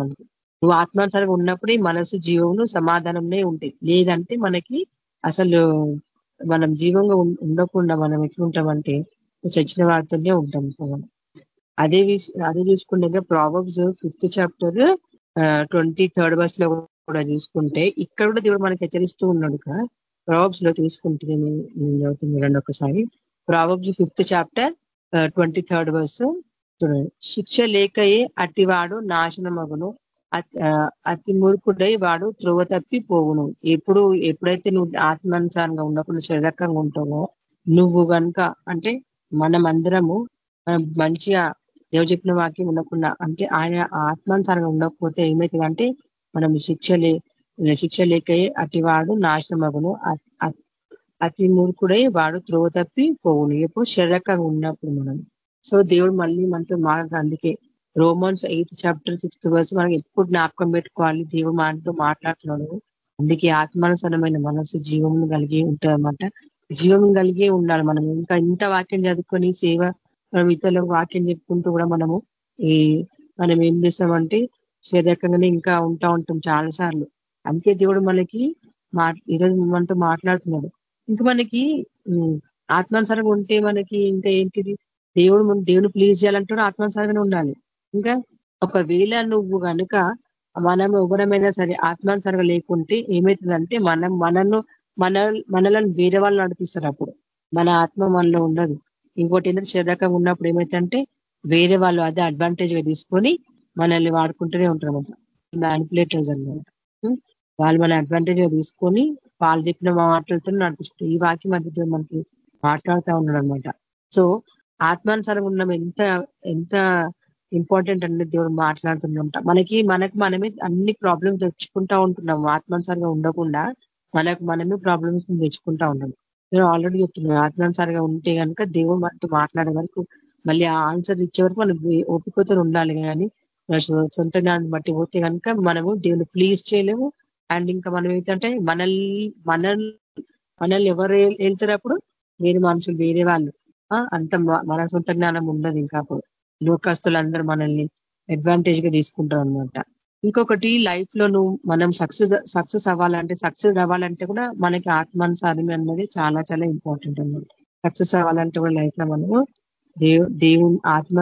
మనకి. నువ్వు ఆత్మానుసారంగా ఈ మనసు జీవమును సమాధానంనే ఉంటాయి లేదంటే మనకి అసలు మనం జీవంగా ఉండకుండా మనం ఎట్లుంటామంటే చచ్చిన వారితోనే ఉంటాం మనం. అదే అదే చూసుకుంటే Proverbs fifth chapter twenty third బస్లో కూడా చూసుకుంటే ఇక్కడ కూడా దేవుడు మనకి హెచ్చరిస్తూ ఉన్నాడు కదా. ప్రాబబ్స్లో చూసుకుంటే నేను చదువుతుంది రెండు ఒకసారి Proverbs fifth chapter twenty third verse చూడండి. శిక్ష లేకయే అట్టివాడు నాశనమగును. అతి మూర్ఖుడై వాడు త్రువ తప్పి పోవును. ఎప్పుడు ఎప్పుడైతే నువ్వు ఆత్మానుసారంగా ఉన్నప్పుడు శరీరకంగా ఉంటావో నువ్వు కనుక అంటే మనమందరము మంచిగా దేవ చెప్పిన వాక్యం ఉండకుండా అంటే ఆయన ఆత్మానుసారంగా ఉండకపోతే ఏమవుతుంది అంటే మనం శిక్ష లే శిక్ష లేకయే అటివాడు నాశనమగును. అతి మూర్ఖుడై వాడు త్రోవ తప్పి పోవును. ఎప్పుడు శరీరకంగా ఉన్నప్పుడు మనం. సో దేవుడు మళ్ళీ మనతో మాట అందుకే Romans eighth chapter sixth verse మనం ఎప్పుడు జ్ఞాపకం పెట్టుకోవాలి? దేవుడు మనతో మాట్లాడుతున్నాడు. అందుకే ఆత్మానుసరమైన మనసు జీవం కలిగి ఉంటుంది జీవం కలిగే ఉండాలి మనం. ఇంకా ఇంత వాక్యం చదువుకొని సేవ మనం ఇతరులకు వాక్యం చెప్పుకుంటూ కూడా మనము ఈ మనం ఏం చేస్తామంటే శరీరకంగానే ఇంకా ఉంటా ఉంటాం చాలా సార్లు అందుకే దేవుడు మనకి మా ఈరోజు మనతో మాట్లాడుతున్నాడు. ఇంకా మనకి ఆత్మానుసారంగా ఉంటే మనకి ఇంకా ఏంటిది? దేవుడు దేవుని ప్లీజ్ చేయాలంటే ఆత్మానుసారంగానే ఉండాలి. ఇంకా ఒకవేళ నువ్వు కనుక మనం ఎవరమైనా సరే ఆత్మానుసారంగా లేకుంటే ఏమవుతుందంటే మనం మనను మన మనలను వేరే వాళ్ళు నడిపిస్తారు అప్పుడు. మన ఆత్మ మనలో ఉండదు. ఇంకోటి ఏంటంటే శరీరకంగా ఉన్నప్పుడు ఏమవుతుందంటే వేరే వాళ్ళు అదే అడ్వాంటేజ్గా తీసుకొని మనల్ని వాడుకుంటూనే ఉంటారు అనమాట మ్యానిపులేటర్స్ అనమాట వాళ్ళు మన అడ్వాంటేజ్గా తీసుకొని వాళ్ళు చెప్పిన మాటలతో నడిపిస్తారు ఈ వాక్యం మధ్య మనకి మాట్లాడుతూ ఉన్నాడు అనమాట సో ఆత్మానుసారంగా ఉన్నాం ఎంత ఎంత ఇంపార్టెంట్ అనేది దేవుడు మాట్లాడుతుందంట మనకి మనకు మనమే అన్ని ప్రాబ్లమ్స్ తెచ్చుకుంటా ఉంటున్నాం. ఆత్మానుసారంగా ఉండకుండా మనకు మనమే ప్రాబ్లమ్స్ తెచ్చుకుంటా ఉన్నాం. నేను ఆల్రెడీ చెప్తున్నాను ఆత్మానుసారంగా ఉంటే కనుక దేవుడు మనతో మాట్లాడే వరకు మళ్ళీ ఆ ఆన్సర్ ఇచ్చే వరకు మనం ఓపికతో ఉండాలి కానీ సొంత జ్ఞానం బట్టి పోతే కనుక మనము దేవుని ప్లీజ్ చేయలేము. అండ్ ఇంకా మనం ఏంటంటే మనల్ని మనల్ని మనల్ని ఎవరు వెళ్తారు అప్పుడు? వేరే మనుషులు వేరే వాళ్ళు. అంత మన సొంత జ్ఞానం ఉండదు ఇంకా అప్పుడు. లోకస్తులందరూ మనల్ని అడ్వాంటేజ్గా తీసుకుంటారు అనమాట ఇంకొకటి లైఫ్లో నువ్వు మనం సక్సెస్ సక్సెస్ అవ్వాలంటే సక్సెస్ అవ్వాలంటే కూడా మనకి ఆత్మానుసారం అన్నది చాలా చాలా ఇంపార్టెంట్ అనమాట సక్సెస్ అవ్వాలంటే కూడా లైఫ్లో మనము దేవు దేవుని ఆత్మ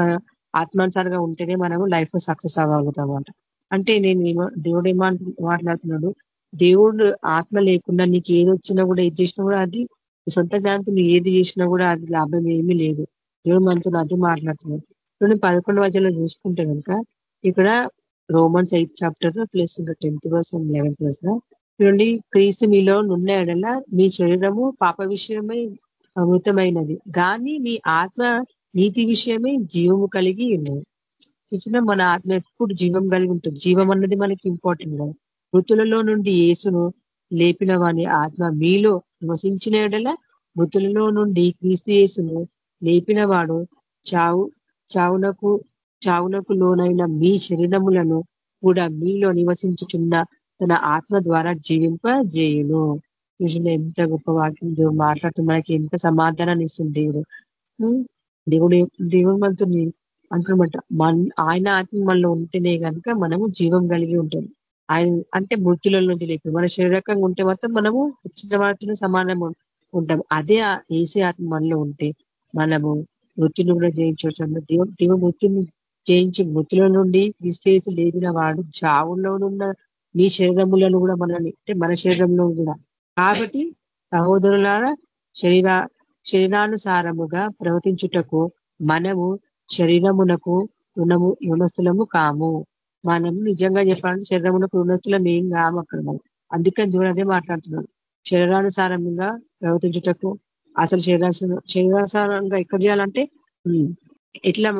ఆత్మానుసారంగా ఉంటేనే మనము లైఫ్లో సక్సెస్ అవ్వగలుగుతాం అనమాట అంటే నేను దేవుడు ఏమా మాట్లాడుతున్నాడు. దేవుడు ఆత్మ లేకుండా నీకు ఏది వచ్చినా కూడా ఏది చేసినా కూడా అది సొంత జ్ఞానంతో నువ్వు ఏది చేసినా కూడా అది లాభం ఏమీ లేదు. దేవుడు మనతో అదే మాట్లాడుతున్నాడు. ఇప్పుడు పదకొండు వచనంలో చూసుకుంటే కనుక ఇక్కడ రోమన్స్ ఎయిత్ చాప్టర్ ప్లస్ ఇంకా టెన్త్ వర్స్ అండ్ లెవెన్త్ వర్స్లో చూడండి క్రీస్తు మీలో నున్న ఎడల మీ శరీరము పాప విషయమై అమృతమైనది. కానీ మీ ఆత్మ నీతి విషయమై జీవము కలిగి ఉన్నది చూసిన మన ఆత్మ ఎప్పుడు జీవం కలిగి ఉంటుంది. జీవం అన్నది మనకి ఇంపార్టెంట్ కదా. మృతులలో నుండి యేసును లేపిన వాని ఆత్మ మీలో నివసించిన ఎడల మృతులలో నుండి క్రీస్తు యేసును లేపిన వాడు చావు చావునకు చావునకు లోనైన మీ శరీరములను కూడా మీలో నివసించుచున్న తన ఆత్మ ద్వారా జీవింపజేయును. విషయంలో ఎంత గొప్ప వాక్యం దేవుడు మాట్లాడుతూ మనకి ఎంత సమాధానాన్ని ఇస్తుంది దేవుడు. దేవుడు దేవుడు మనతో అంటున్నమాట. మన ఆయన ఆత్మ మనలో ఉంటేనే కనుక మనము జీవం కలిగి ఉంటాం. ఆయన అంటే మృతుల నుంచి లేపి మన శరీరకంగా ఉంటే మాత్రం మనము వచ్చిన వాటితో సమానం ఉంటాం. అదే ఏసీ ఆత్మ మనలో ఉంటే మనము మృత్యుని కూడా జయించవచ్చు. దేవ దేవ మృత్యుని జయించి మృతుల నుండి విస్తేసి లేపిన వాడు చావుల్లోనున్న మీ శరీరములను కూడా మనల్ని అంటే మన శరీరంలో కూడా. కాబట్టి సహోదరులారా శరీర శరీరానుసారముగా ప్రవర్తించుటకు మనము శరీరమునకు రుణము రుణస్థులము కాము. మనం నిజంగా చెప్పాలంటే శరీరమునకు రుణస్థులం ఏం కాము అక్కడ. మనం అందుకని దేవుడు అదే మాట్లాడుతున్నాడు. శరీరానుసారంగా ప్రవర్తించుటకు అసలు శరీరాసన శరీరాసనంగా ఎక్కడ చేయాలంటే ఎట్లా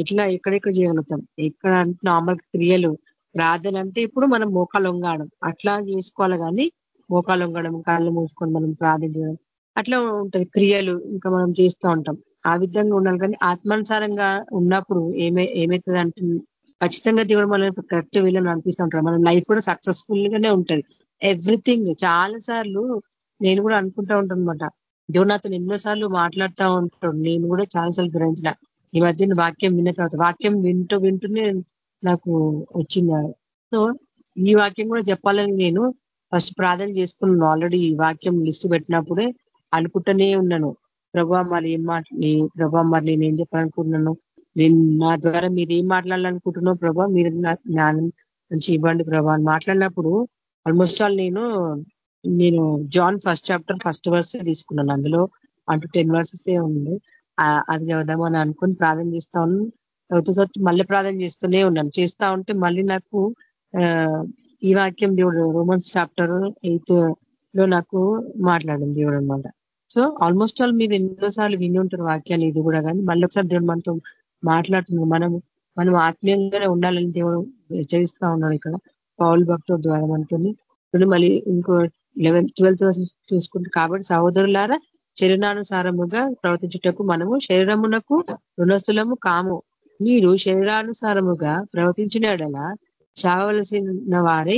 ఎట్లా ఎక్కడెక్కడ చేయగలుగుతాం ఎక్కడ అంటే నార్మల్ క్రియలు ప్రార్థన అంటే ఇప్పుడు మనం మోకాలు వంగాడం. అట్లా చేసుకోవాలి కానీ మోకాలు వంగడం కాళ్ళు మూసుకొని మనం ప్రార్థన చేయడం. అట్లా ఉంటది. క్రియలు ఇంకా మనం చేస్తూ ఉంటాం. ఆ విధంగా ఉండాలి కానీ ఆత్మానుసారంగా ఉన్నప్పుడు ఏమై ఏమవుతుంది అంటే ఖచ్చితంగా దేవుడు మనం కరెక్ట్ వీళ్ళని అనిపిస్తూ ఉంటారు మన లైఫ్ కూడా సక్సెస్ఫుల్ గానే ఉంటది. ఎవ్రీథింగ్ చాలా సార్లు నేను కూడా అనుకుంటా ఉంటాను అనమాట దేవుడు నాతో ఎన్నోసార్లు మాట్లాడుతూ ఉంటాడు నేను కూడా చాలాసార్లు గ్రహించిన. ఈ మధ్య వాక్యం విన్న తర్వాత వాక్యం వింటూ వింటూనే నాకు వచ్చింది. సో ఈ వాక్యం కూడా చెప్పాలని నేను ఫస్ట్ ప్రార్థన చేసుకున్నాను. ఆల్రెడీ ఈ వాక్యం లిస్ట్ పెట్టినప్పుడే అనుకుంటూనే ఉన్నాను. ప్రభా మరి ఏం మాట్లా ప్రభా మరి నేను ఏం చెప్పాలనుకుంటున్నాను? నేను నా ద్వారా మీరు ఏం మాట్లాడాలనుకుంటున్నావు ప్రభా మీరు జ్ఞానం నుంచి ఇవ్వండి ప్రభా అని మాట్లాడినప్పుడు ఆల్మోస్ట్ ఆల్ నేను నేను John first chapter first verse తీసుకున్నాను. అందులో అంటూ టెన్ వర్సెస్ ఉంది. అది చదువుదామని అనుకుని ప్రార్థన చేస్తా ఉన్నాను చదువుతూ మళ్ళీ ప్రార్థన చేస్తూనే ఉన్నాను. చేస్తా ఉంటే మళ్ళీ నాకు ఈ వాక్యం దేవుడు రోమన్స్ చాప్టర్ ఎయిత్లో నాకు మాట్లాడింది దేవుడు అనమాట సో ఆల్మోస్ట్ ఆల్ మీరు ఎన్నోసార్లు విని ఉంటారు వాక్యాన్ని ఇది కూడా కానీ మళ్ళీ ఒకసారి దేవుడు మనతో మాట్లాడుతున్నాం మనం మనం ఆత్మీయంగానే ఉండాలని దేవుడు హెచ్చరిస్తా ఉన్నాడు ఇక్కడ. పౌల్ భక్తుల ద్వారా మనతో మళ్ళీ ఇంకో లెవెన్త్ ట్వెల్త్ చూసుకుంటే కాబట్టి సహోదరులారా శరీరానుసారముగా ప్రవర్తించుటకు మనము శరీరమునకు రుణస్థులము కాము. మీరు శరీరానుసారముగా ప్రవర్తించిన ఎడల చావలసిన వారే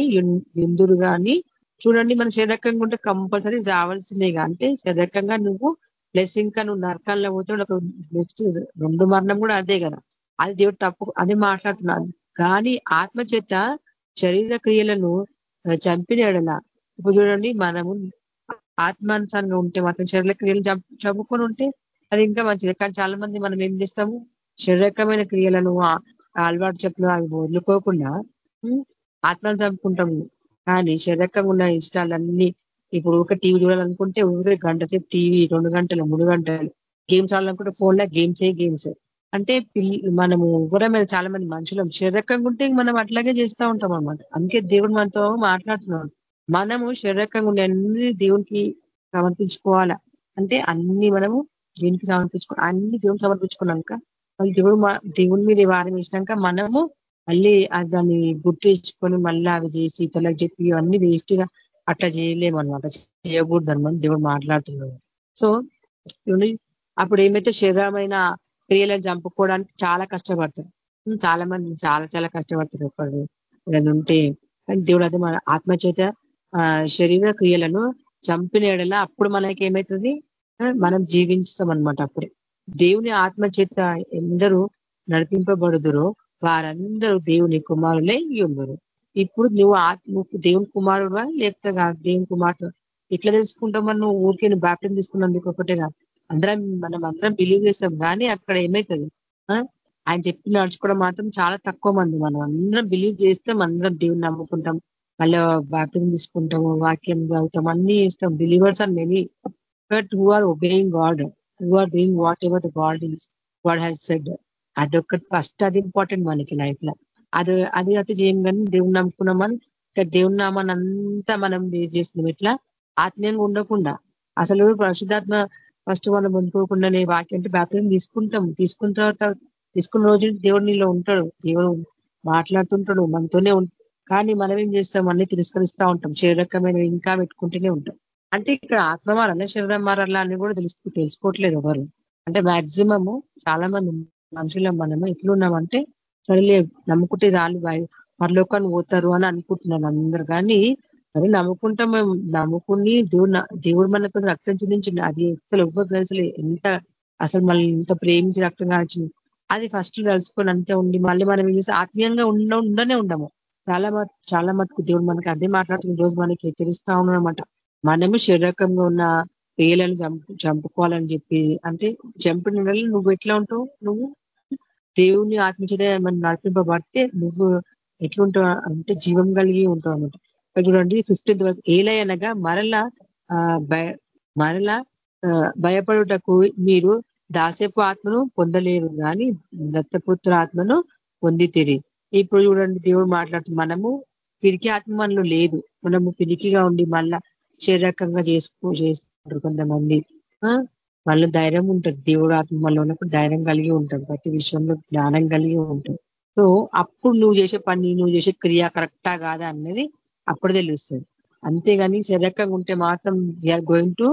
ఎందురు కానీ చూడండి మన శరీరకంగా ఉంటే కంపల్సరీ చావాల్సిందే అంటే శరీరకంగా నువ్వు ప్లస్ ఇంకా నువ్వు నరకాల్లో పోతే ఒక నెక్స్ట్ రెండు మరణం కూడా అదే కదా. అది దేవుడు తప్పు అదే మాట్లాడుతున్నాను కానీ ఆత్మచేత శరీర క్రియలను చంపిన ఎడల ఇప్పుడు చూడండి మనము ఆత్మానుసారంగా ఉంటే మాత్రం శరీర క్రియలు చంపుకొని ఉంటే అది ఇంకా మంచిది. కానీ చాలా మంది మనం ఏం చేస్తాము? శరీరకమైన క్రియలను అలవాటు చెప్పిన అవి వదులుకోకుండా ఆత్మలు చంపుకుంటాము. కానీ శరీరకంగా ఉన్న ఇష్టాలన్నీ ఇప్పుడు ఒక టీవీ చూడాలనుకుంటే ఊరికే గంట సేపు టీవీ రెండు గంటలు మూడు గంటలు గేమ్స్ ఆడాలనుకుంటే ఫోన్లో గేమ్స్ గేమ్సే గేమ్స్. అంటే మనము ఘోరమైన చాలా మంది మనుషులం. శరీరకంగా ఉంటే మనం అట్లాగే చేస్తూ ఉంటాం అనమాట అందుకే దేవుడు మనతో మాట్లాడుతున్నాడు. మనము శరీరకంగా ఉండే అన్ని దేవునికి సమర్పించుకోవాలా? అంటే అన్ని మనము దేవునికి సమర్పించుకో అన్ని దేవునికి సమర్పించుకున్నాక మళ్ళీ దేవుడు దేవుని మీద వారం వేసినాక మనము మళ్ళీ దాన్ని గుర్తించుకొని మళ్ళీ అవి చేసి ఇతరులకు చెప్పి అన్ని వేస్ట్గా అట్లా చేయలేము అనమాట చేయకూడదు అనమాట దేవుడు మాట్లాడుతున్నాడు. సో అప్పుడు ఏమైతే శరీరమైన క్రియలను చంపుకోవడానికి చాలా కష్టపడతారు. చాలా మంది చాలా చాలా కష్టపడతారు. ఒకరు ఉంటే కానీ దేవుడు అది మన ఆత్మచేత శరీర క్రియలను చంపిన ఎడల అప్పుడు మనకి ఏమవుతుంది మనం జీవించుతాం అనమాట అప్పుడే. దేవుని ఆత్మచేత ఎందరూ నడిపింపబడుదురో వారందరూ దేవుని కుమారులే ఉండరు ఇప్పుడు నువ్వు ఆత్మ దేవుని కుమారుడువా లేకపోతే దేవుని కుమారుడు ఎట్లా తెలుసుకుంటాం మనం నువ్వు? ఊరికే నువ్వు బ్యాప్టం తీసుకున్నందుకు ఒకటే కాదు. అందరం మనం అందరం బిలీవ్ చేస్తాం కానీ అక్కడ ఏమవుతుంది ఆయన చెప్పి నడుచుకోవడం మాత్రం చాలా తక్కువ మంది. మనం అందరం బిలీవ్ చేస్తాం అందరం దేవుని నమ్ముకుంటాం. మళ్ళీ బ్యాప్టం తీసుకుంటాము వాక్యం చదువుతాం అన్ని ఇస్తాం believers are many but who are obeying God who are doing whatever the God is God has said అదొక్కటి ఫస్ట్ అది ఇంపార్టెంట్ మనకి లైఫ్లో. అది అది అయితే చేయం కానీ దేవుని నమ్ముకున్నామని ఇంకా దేవుని నామాన్ని అంతా మనం చేస్తున్నాం. ఇట్లా ఆత్మీయంగా ఉండకుండా. అసలు పరిశుద్ధాత్మ ఫస్ట్ మనం పొందుకోకుండానే వాక్యం అంటే బ్యాప్టిజం తీసుకుంటాం. తీసుకున్న తర్వాత తీసుకున్న రోజు దేవుడు నీలో ఉంటాడు. దేవుడు మాట్లాడుతుంటాడు. మనతోనే కానీ మనం ఏం చేస్తాం? అన్ని తిరస్కరిస్తూ ఉంటాం. శరీరకమైన ఇంకా పెట్టుకుంటూనే ఉంటాం. అంటే ఇక్కడ ఆత్మ మారాలా శరీరం మారాలా అని కూడా తెలుసు తెలుసుకోవట్లేదు ఎవరు. అంటే మ్యాక్సిమము చాలా మంది మనుషుల మనము ఎట్లున్నామంటే సరేలే నమ్ముకుంటే రాళ్ళు పరలోకాన్ని పోతారు అని అనుకుంటున్నాను అందరు. కానీ మరి నమ్ముకుంటాం మేము. నమ్ముకుని దేవుడు దేవుడు మనకు రక్తం చెందించండి అది అసలు ఎవ్వరు తెలుసులే. ఎంత అసలు మళ్ళీ ఇంత ప్రేమించి రక్తం కాల్చింది. అది ఫస్ట్ తెలుసుకొని అంతే ఉండి మళ్ళీ మనం ఏం చేసి ఆత్మీయంగా ఉండ ఉండనే ఉండము. చాలా చాలా మటుకు దేవుడు మనకి అదే మాట్లాడుతున్న రోజు మనకి హెచ్చరిస్తా ఉన్నాడనమాట మనము శరీరకంగా ఉన్న క్రియలను చంపు చంపుకోవాలని చెప్పి. అంటే చంపిన నువ్వు ఎట్లా ఉంటావు? నువ్వు దేవుని ఆత్మచేత మనం నడిపింపబడితే నువ్వు ఎట్లుంటావు? అంటే జీవం కలిగి ఉంటావు అనమాట చూడండి ఫిఫ్టీన్త్ ఏలయనగా మరలా మరలా భయపడుటకు మీరు దాసేపు ఆత్మను పొందలేరు కానీ దత్తపుత్ర ఆత్మను పొందితిరి. ఇప్పుడు చూడండి దేవుడు మాట్లాడుతూ మనము పిరికి ఆత్మ మనలో లేదు. మనము పిరికిగా ఉండి మళ్ళా శరీరకంగా చేసుకో చేసుకుంటారు కొంతమంది. మళ్ళీ ధైర్యం ఉంటుంది. దేవుడు ఆత్మ ధైర్యం కలిగి ఉంటాడు. ప్రతి విషయంలో జ్ఞానం కలిగి ఉంటుంది సో అప్పుడు నువ్వు చేసే పని నువ్వు చేసే క్రియ కరెక్టా కాదా అన్నది అప్పుడు తెలుస్తుంది. అంతేగాని శరీరకంగా ఉంటే మాత్రం we are going to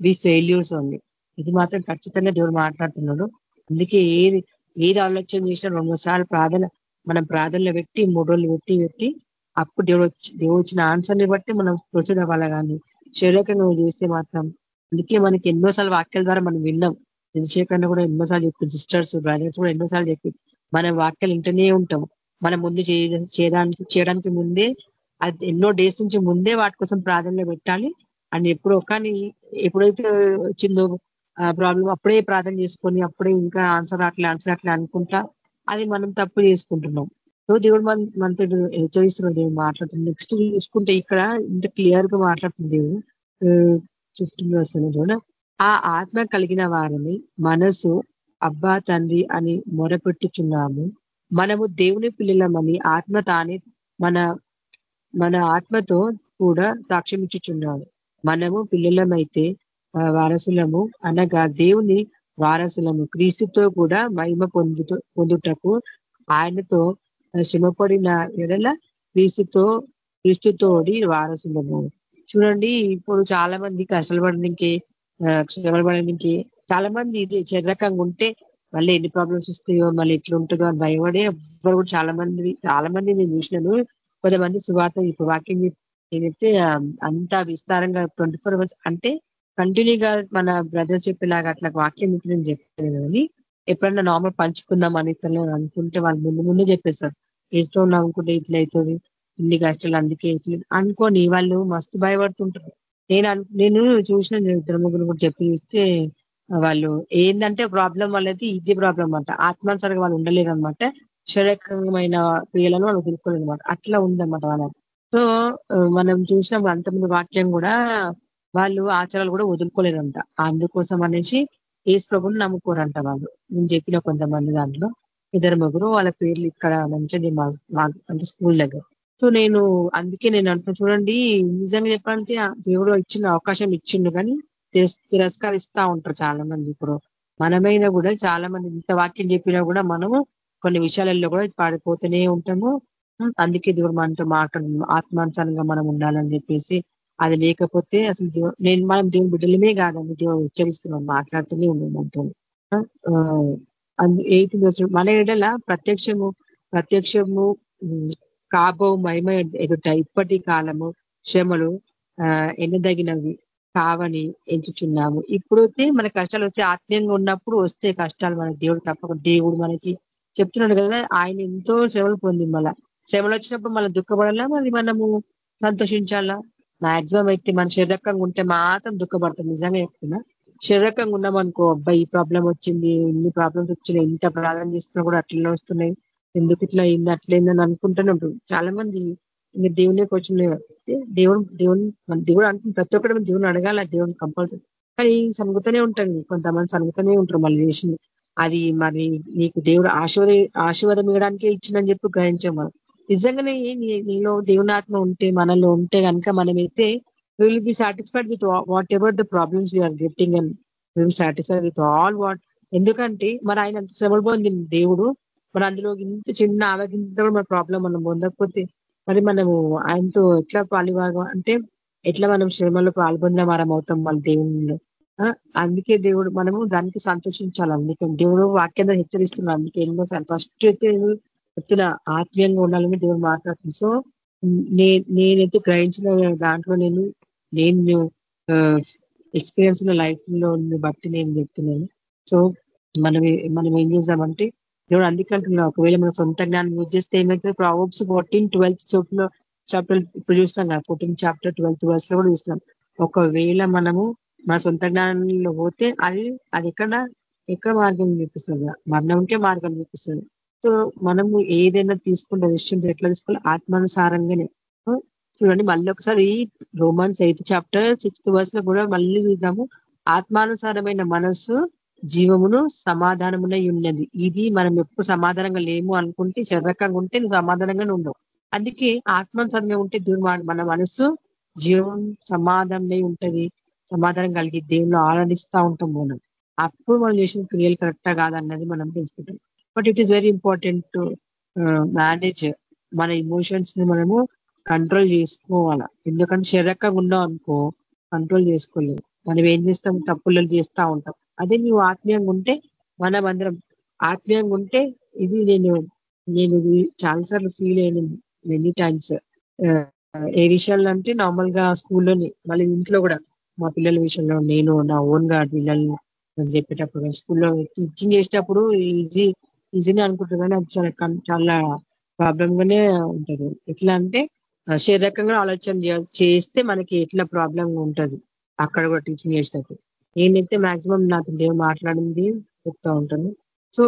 be failures only ఇది మాత్రం ఖచ్చితంగా దేవుడు మాట్లాడుతున్నాడు. అందుకే ఏది ఏది ఆలోచన చేసినా రెండు సార్లు ప్రార్థన మనం ప్రార్థనలు పెట్టి మూడు రోజులు పెట్టి పెట్టి అప్పుడు దేవుడు దేవుడు వచ్చిన ఆన్సర్ని బట్టి మనం ప్రొసీడ్ అవ్వాలి కానీ శరీరకంగా చేస్తే మాత్రం అందుకే మనకి ఎన్నోసార్లు వాక్యాల ద్వారా మనం విన్నాం. ఎంతసేపన్నా కూడా ఎన్నోసార్లు చెప్పి సిస్టర్స్ బ్రదర్స్ కూడా ఎన్నోసార్లు చెప్పి మన వాక్యాలు వింటూనే ఉంటాం. మనం ముందు చేయడానికి చేయడానికి ముందే అది ఎన్నో డేస్ నుంచి ముందే వాటి కోసం ప్రాధాన్యత పెట్టాలి. అని ఎప్పుడో కానీ ఎప్పుడైతే వచ్చిందో ప్రాబ్లం అప్పుడే ప్రార్థన చేసుకొని అప్పుడే ఇంకా ఆన్సర్ అట్లా ఆన్సర్ అట్లా అనుకుంటా అది మనం తప్పు చేసుకుంటున్నాం. సో దేవుడు మన మనతో హెచ్చరిస్తున్నాడు దేవుడు మాట్లాడుతుంది నెక్స్ట్ చూసుకుంటే ఇక్కడ ఇంత క్లియర్గా మాట్లాడుతుంది దేవుడు ఫిఫ్టీన్ వస్తుంది చూడ. ఆ ఆత్మ కలిగిన వారిని మనసు అబ్బా తండ్రి అని మొరపెట్టుచున్నాము. మనము దేవుని పిల్లలమని ఆత్మ తానే మన మన ఆత్మతో కూడా సాక్ష్యం ఇచ్చుచున్నాడు మనము పిల్లలమైతే వారసులము అనగా దేవుని వారసులము. క్రీస్తుతో కూడా మహిమ పొందుతూ పొందుటకు ఆయనతో శ్రమపడిన ఎడల క్రీస్తుతో క్రీస్తుతోడి వారసులము. చూడండి ఇప్పుడు చాలా మంది కష్టలు పడడానికి శ్రమలు పడడానికి చాలా మంది ఇది శరీరకంగా ఉంటే మళ్ళీ ఎన్ని ప్రాబ్లమ్స్ వస్తాయో మళ్ళీ ఎట్లుంటుందో అని భయపడే ఎవ్వరు కూడా చాలా మంది చాలా మంది నేను చూసినాను. కొంతమంది సువార్త ఇప్పుడు వాక్యం చెప్తే అంత విస్తారంగా ట్వంటీ ఫోర్ అవర్స్ అంటే కంటిన్యూగా మన బ్రదర్ చెప్పేలాగా అట్లా వాక్యం నేను చెప్పాను అని. ఎప్పుడన్నా నార్మల్ పంచుకుందాం అని అనుకుంటే వాళ్ళు ముందు ముందు చెప్పేస్తారు. ఇష్టం ఉన్నాం అనుకుంటే ఇట్లా అవుతుంది. ఇన్ని కష్టాలు అందుకే అనుకోని వాళ్ళు మస్తు భయపడుతుంటారు. నేను నేను చూసిన ఇద్దరు ముగ్గురు కూడా చెప్పి చూస్తే వాళ్ళు ఏంటంటే ప్రాబ్లం వాళ్ళది ఇది ప్రాబ్లం అంట. ఆత్మానుసారంగా వాళ్ళు ఉండలేరు అనమాట శరీరకమైన క్రియలను వాళ్ళు వదులుకోలేదు అనమాట అట్లా ఉందన్నమాట వాళ్ళ సో మనం చూసిన అంతమంది వాక్యం కూడా వాళ్ళు ఆచారాలు కూడా వదులుకోలేరంట. అందుకోసం అనేసి ఏసు ప్రభుని నమ్ముకోరంట వాళ్ళు. నేను చెప్పిన కొంతమంది దాంట్లో ఇద్దరు ముగ్గురు వాళ్ళ పేర్లు ఇక్కడ మంచిగా అంటే స్కూల్ దగ్గర. సో నేను అందుకే నేను అంటున్నా చూడండి నిజంగా చెప్పాలంటే దేవుడు ఇచ్చిన అవకాశం ఇచ్చిండు కానీ తిరస్కరిస్తా ఉంటారు చాలా మంది ఇప్పుడు. మనమైనా కూడా చాలా మంది ఇంత వాక్యం చెప్పినా కూడా మనము కొన్ని విషయాలలో కూడా పాడిపోతూనే ఉంటాము. అందుకే దేవుడు మనతో మాట్లాడు ఆత్మానుసారంగా మనం ఉండాలని చెప్పేసి అది లేకపోతే అసలు నేను మనం దేవుని బిడ్డలమే కాదని దేవుడు హెచ్చరిస్తున్నాను మాట్లాడుతూనే ఉన్నాం మనతో. ఎయిత్ మన ఎడల ప్రత్యక్షము ప్రత్యక్షము కాబో మహిమ ఎదుట ఇప్పటి కాలము శ్రమలు ఎన్నదగినవి కావని ఎంచుచున్నాము. ఇప్పుడైతే మన కష్టాలు వచ్చి ఆత్మీయంగా ఉన్నప్పుడు వస్తే కష్టాలు మన దేవుడు తప్పక దేవుడు మనకి చెప్తున్నాడు కదా ఆయన ఎంతో శ్రమలు పొంది మళ్ళా. శ్రమలు వచ్చినప్పుడు మళ్ళీ దుఃఖపడాలా మరి మనము సంతోషించాలా? మాక్సిమం అయితే మన శరీరకంగా ఉంటే మాత్రం దుఃఖపడతాం. నిజంగా చెప్తున్నా. శరీరకంగా ఉన్నామనుకో అబ్బాయి ఈ ప్రాబ్లం వచ్చింది ఇన్ని ప్రాబ్లమ్స్ వచ్చినాయి ఇంత ప్రాబ్లం చేస్తున్నా కూడా అట్లనే వస్తున్నాయి. ఎందుకు ఇట్లా అయింది అట్లయిందని అనుకుంటూనే ఉంటారు చాలా మంది ఇంకా దేవునే క్వశ్చన్ దేవుడు దేవుని దేవుడు అంటుంది ప్రతి ఒక్కటి దేవుని అడగాల దేవుని కంపల్సరీ కానీ సనుగుతూనే ఉంటాను కొంతమంది సనుగుతూనే ఉంటారు మళ్ళీ చేసింది. అది మరి నీకు దేవుడు ఆశీర్వద ఆశీర్వాదం ఇవ్వడానికే ఇచ్చిందని చెప్పి గ్రహించాం మనం. నిజంగానే నీలో దేవునాత్మ ఉంటే మనలో ఉంటే కనుక మనమైతే will be satisfied with whatever the problems we are getting and will satisfied with all what ఎందుకంటే మరి ఆయన అంత శ్రమ పొంది దేవుడు మరి అందులో ఇంత చిన్న ఆవగింత కూడా మన ప్రాబ్లం మనం పొందకపోతే మరి మనము ఆయనతో ఎట్లా పాలివాగం అంటే ఎట్లా మనం శ్రమలో పాల్పొందిన వారం అవుతాం మన దేవునిలో అందుకే దేవుడు మనము దానికి సంతోషించాలి. అందుకే దేవుడు వాక్యంగా హెచ్చరిస్తున్నాడు. అందుకే ఎన్నో ఫస్ట్ అయితే ఎత్తున ఆత్మీయంగా ఉండాలని దేవుడు మాట్లాడుతుంది. సో నేనైతే గ్రహించిన దాంట్లో నేను నేను ఎక్స్పీరియన్స్ లైఫ్లో బట్టి నేను చెప్తున్నాను. సో మనం మనం ఏం చేద్దామంటే దేవుడు అందుకంటున్నా ఒకవేళ మన సొంత జ్ఞానం యూజ్ చేస్తే ఏమైతే ప్రాబ్స్ ఫోర్టీన్ ట్వెల్త్ చోపులో చాప్టర్ ఇప్పుడు చూసినాం కదా ఫోర్టీన్ చాప్టర్ ట్వెల్త్ వర్స్లో కూడా చూసినాం. ఒకవేళ మనము మన సొంత జ్ఞానంలో పోతే అది అది ఎక్కడ ఎక్కడ మార్గం చూపిస్తుంది? మరణంకే మార్గం చూపిస్తుంది. సో మనము ఏదైనా తీసుకున్న డెసిషన్ ఎట్లా తీసుకోవాలి ఆత్మానుసారంగానే. చూడండి మళ్ళీ ఒకసారి రోమాన్స్ ఎయిత్ చాప్టర్ సిక్స్త్ వర్స్లో కూడా మళ్ళీ చూద్దాము. ఆత్మానుసారమైన మనస్సు జీవమును సమాధానమునై ఉన్నది. ఇది మనం ఎప్పుడు సమాధానంగా లేము అనుకుంటే శరీరకంగా ఉంటే నువ్వు సమాధానంగానే ఉండవు. అందుకే ఆత్మానుసారంగా ఉంటే మన మనస్సు జీవం సమాధానమై ఉంటది. సమాధానం కలిగి దేవుళ్ళు ఆనందిస్తూ ఉంటాం మనం. అప్పుడు మనం చేసిన క్రియలు కరెక్టా కాదన్నది మనం తెలుసుకుంటాం. But it is very important to manage మన ఇమోషన్స్ని మనము కంట్రోల్ చేసుకోవాలా. ఎందుకంటే శరీరకంగా ఉన్నాం అనుకో కంట్రోల్ చేసుకోలేము మనం ఏం చేస్తాం? తప్పులు చేస్తూ ఉంటాం. అదే నువ్వు ఆత్మీయంగా ఉంటే మనం అందరం ఆత్మీయంగా ఉంటే ఇది నేను నేను చాలాసార్లు ఫీల్ అయ్యాను మెనీ టైమ్స్ ఏ విషయాల్లో అంటే నార్మల్గా స్కూల్లోని మళ్ళీ ఇంట్లో కూడా మా పిల్లల విషయంలో నేను నా ఓన్గా పిల్లల్ని చెప్పేటప్పుడు స్కూల్లో టీచింగ్ చేసేటప్పుడు ఈజీ ఈజీనే అనుకుంటారు కానీ అది చాలా చాలా ప్రాబ్లం గానే ఉంటుంది. ఎట్లా అంటే శరీరకంగా ఆలోచన చేస్తే మనకి ఎట్లా ప్రాబ్లం ఉంటుంది? అక్కడ కూడా టీచింగ్ చేసేటప్పుడు. నేనైతే మాక్సిమం నాతో దేవుడు మాట్లాడింది చెప్తా ఉంటాను. సో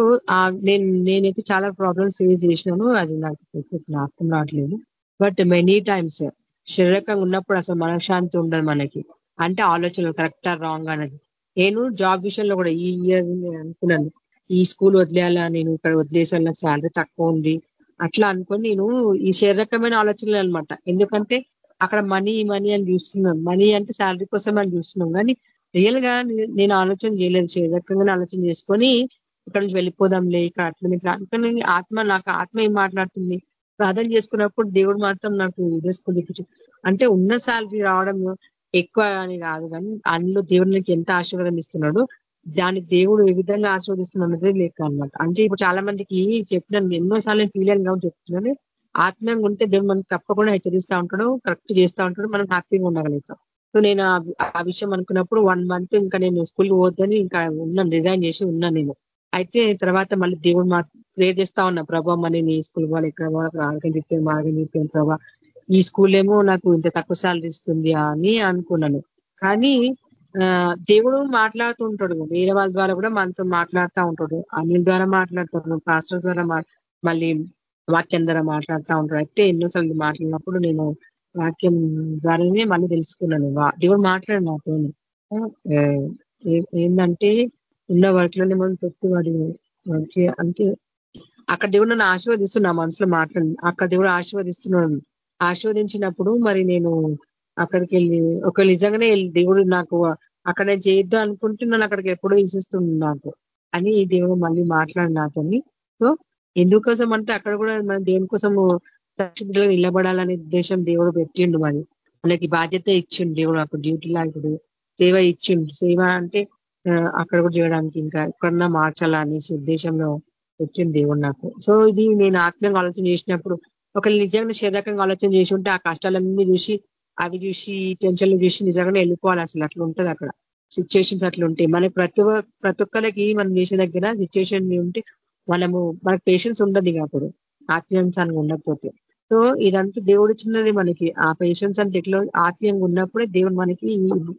నేను నేనైతే చాలా ప్రాబ్లమ్స్ ఫేస్ చేసినాను. అది నాకు జ్ఞాపకం రావట్లేదు. బట్ మెనీ టైమ్స్ శరీరకంగా ఉన్నప్పుడు అసలు మనశ్శాంతి ఉండదు మనకి. అంటే ఆలోచనలు కరెక్టా రాంగ్ అనేది నేను జాబ్ విషయంలో కూడా ఈ ఇయర్ అనుకున్నాను. ఈ స్కూల్ వదిలేయాలా? నేను ఇక్కడ వదిలేసాను నాకు శాలరీ తక్కువ ఉంది. అట్లా అనుకొని నేను ఈ శారీరకమైన ఆలోచనలు అనమాట ఎందుకంటే అక్కడ మనీ మనీ అని చూస్తున్నాం. మనీ అంటే శాలరీ కోసం అని చూస్తున్నాం. కానీ రియల్గా నేను ఆలోచన చేయలేదు. శారీరకంగానే ఆలోచన చేసుకొని ఇక్కడ నుంచి వెళ్ళిపోదాంలే ఇక్కడ అట్లా ఇట్లా అనుకుని ఆత్మ నాకు ఆత్మ ఏం మాట్లాడుతుంది? ప్రార్థన చేసుకున్నప్పుడు దేవుడు మాత్రం నాకు ఇదేసుకుని అంటే ఉన్న శాలరీ రావడం ఎక్కువ అని కాదు. కానీ అందులో దేవుడికి ఎంత ఆశీర్వాదం ఇస్తున్నాడు దాని దేవుడు ఏ విధంగా ఆస్వాదిస్తున్నది లేక అనమాట అంటే ఇప్పుడు చాలా మందికి చెప్పినాను ఎన్నోసార్లు ఫీల్ అయిన కాబట్టి చెప్తున్నాను. ఆత్మీయంగా ఉంటే దేవుడు మనకు తప్పకుండా హెచ్చరిస్తూ ఉంటాడు కరెక్ట్ చేస్తూ ఉంటాడు మనం హ్యాపీగా ఉండగలుగుతాం. సో నేను ఆ విషయం అనుకున్నప్పుడు వన్ మంత్ ఇంకా నేను స్కూల్కి పోద్దని ఇంకా ఉన్నాను రిజైన్ చేసి ఉన్నాను నేను. అయితే తర్వాత మళ్ళీ దేవుడు మా ప్రేర్ చేస్తా ఉన్నా ప్రభా మరి నీ స్కూల్ వాళ్ళు ఎక్కడ ఆగని చెప్పాను మాగని చెప్పాను ప్రభా. ఈ స్కూల్ ఏమో నాకు ఇంత తక్కువ సాలరీ ఇస్తుంది అని అనుకున్నాను. కానీ దేవుడు మాట్లాడుతూ ఉంటాడు వేరే వాళ్ళ ద్వారా కూడా మనతో మాట్లాడుతూ ఉంటాడు. అనిల్ ద్వారా మాట్లాడుతాడు పాస్టర్ ద్వారా మళ్ళీ వాక్యం ద్వారా మాట్లాడుతూ ఉంటాడు. అయితే ఎన్నోసార్లు మాట్లాడినప్పుడు నేను వాక్యం ద్వారానే మళ్ళీ తెలుసుకున్నాను. దేవుడు మాట్లాడు నాతో ఏంటంటే ఉన్న వర్క్లోనే మనం తొక్కి అంటే అక్కడ దేవుడు నన్ను ఆశీర్వదిస్తున్నా మనసులో మాట్లాడి. అక్కడ దేవుడు ఆశీర్వదిస్తున్నాడు. ఆశీర్వదించినప్పుడు మరి నేను అక్కడికి వెళ్ళి ఒక నిజంగానే దేవుడు నాకు అక్కడ చేయొద్దు అనుకుంటున్నాను అక్కడికి ఎప్పుడో ఇసిస్తుంది నాకు అని ఈ దేవుడు మళ్ళీ మాట్లాడి నాతోని. సో ఎందుకోసం అంటే అక్కడ కూడా మన దేవుని కోసము బిడ్డలు నిలబడాలనే ఉద్దేశం దేవుడు పెట్టిండు మరి. మనకి బాధ్యత ఇచ్చిండు దేవుడు అక్కడ డ్యూటీ లాంటిది సేవ ఇచ్చిండు. సేవ అంటే అక్కడ కూడా చేయడానికి ఇంకా ఎక్కడన్నా మార్చాలా అనేసి ఉద్దేశంలో పెట్టిండు దేవుడు నాకు. సో ఇది నేను ఆత్మీయంగా ఆలోచన చేసినప్పుడు ఒక నిజంగా శరీరకంగా ఆలోచన చేసి ఉంటే ఆ కష్టాలన్నీ చూసి అవి చూసి టెన్షన్లు చూసి నిజంగానే వెళ్ళిపోవాలి అసలు. అట్లా ఉంటుంది అక్కడ. సిచ్యువేషన్స్ అట్లా ఉంటాయి మనకి ప్రతి ప్రతి ఒక్కరికి మనం చేసే దగ్గర సిచ్యువేషన్ ఉంటే మనము మనకు పేషెన్స్ ఉండదు అప్పుడు. ఆత్మీయంసానికి ఉండకపోతే. సో ఇదంతా దేవుడు ఇచ్చినది మనకి. ఆ పేషెన్స్ అంటే ఎట్లా ఆత్మీయంగా ఉన్నప్పుడే దేవుడు మనకి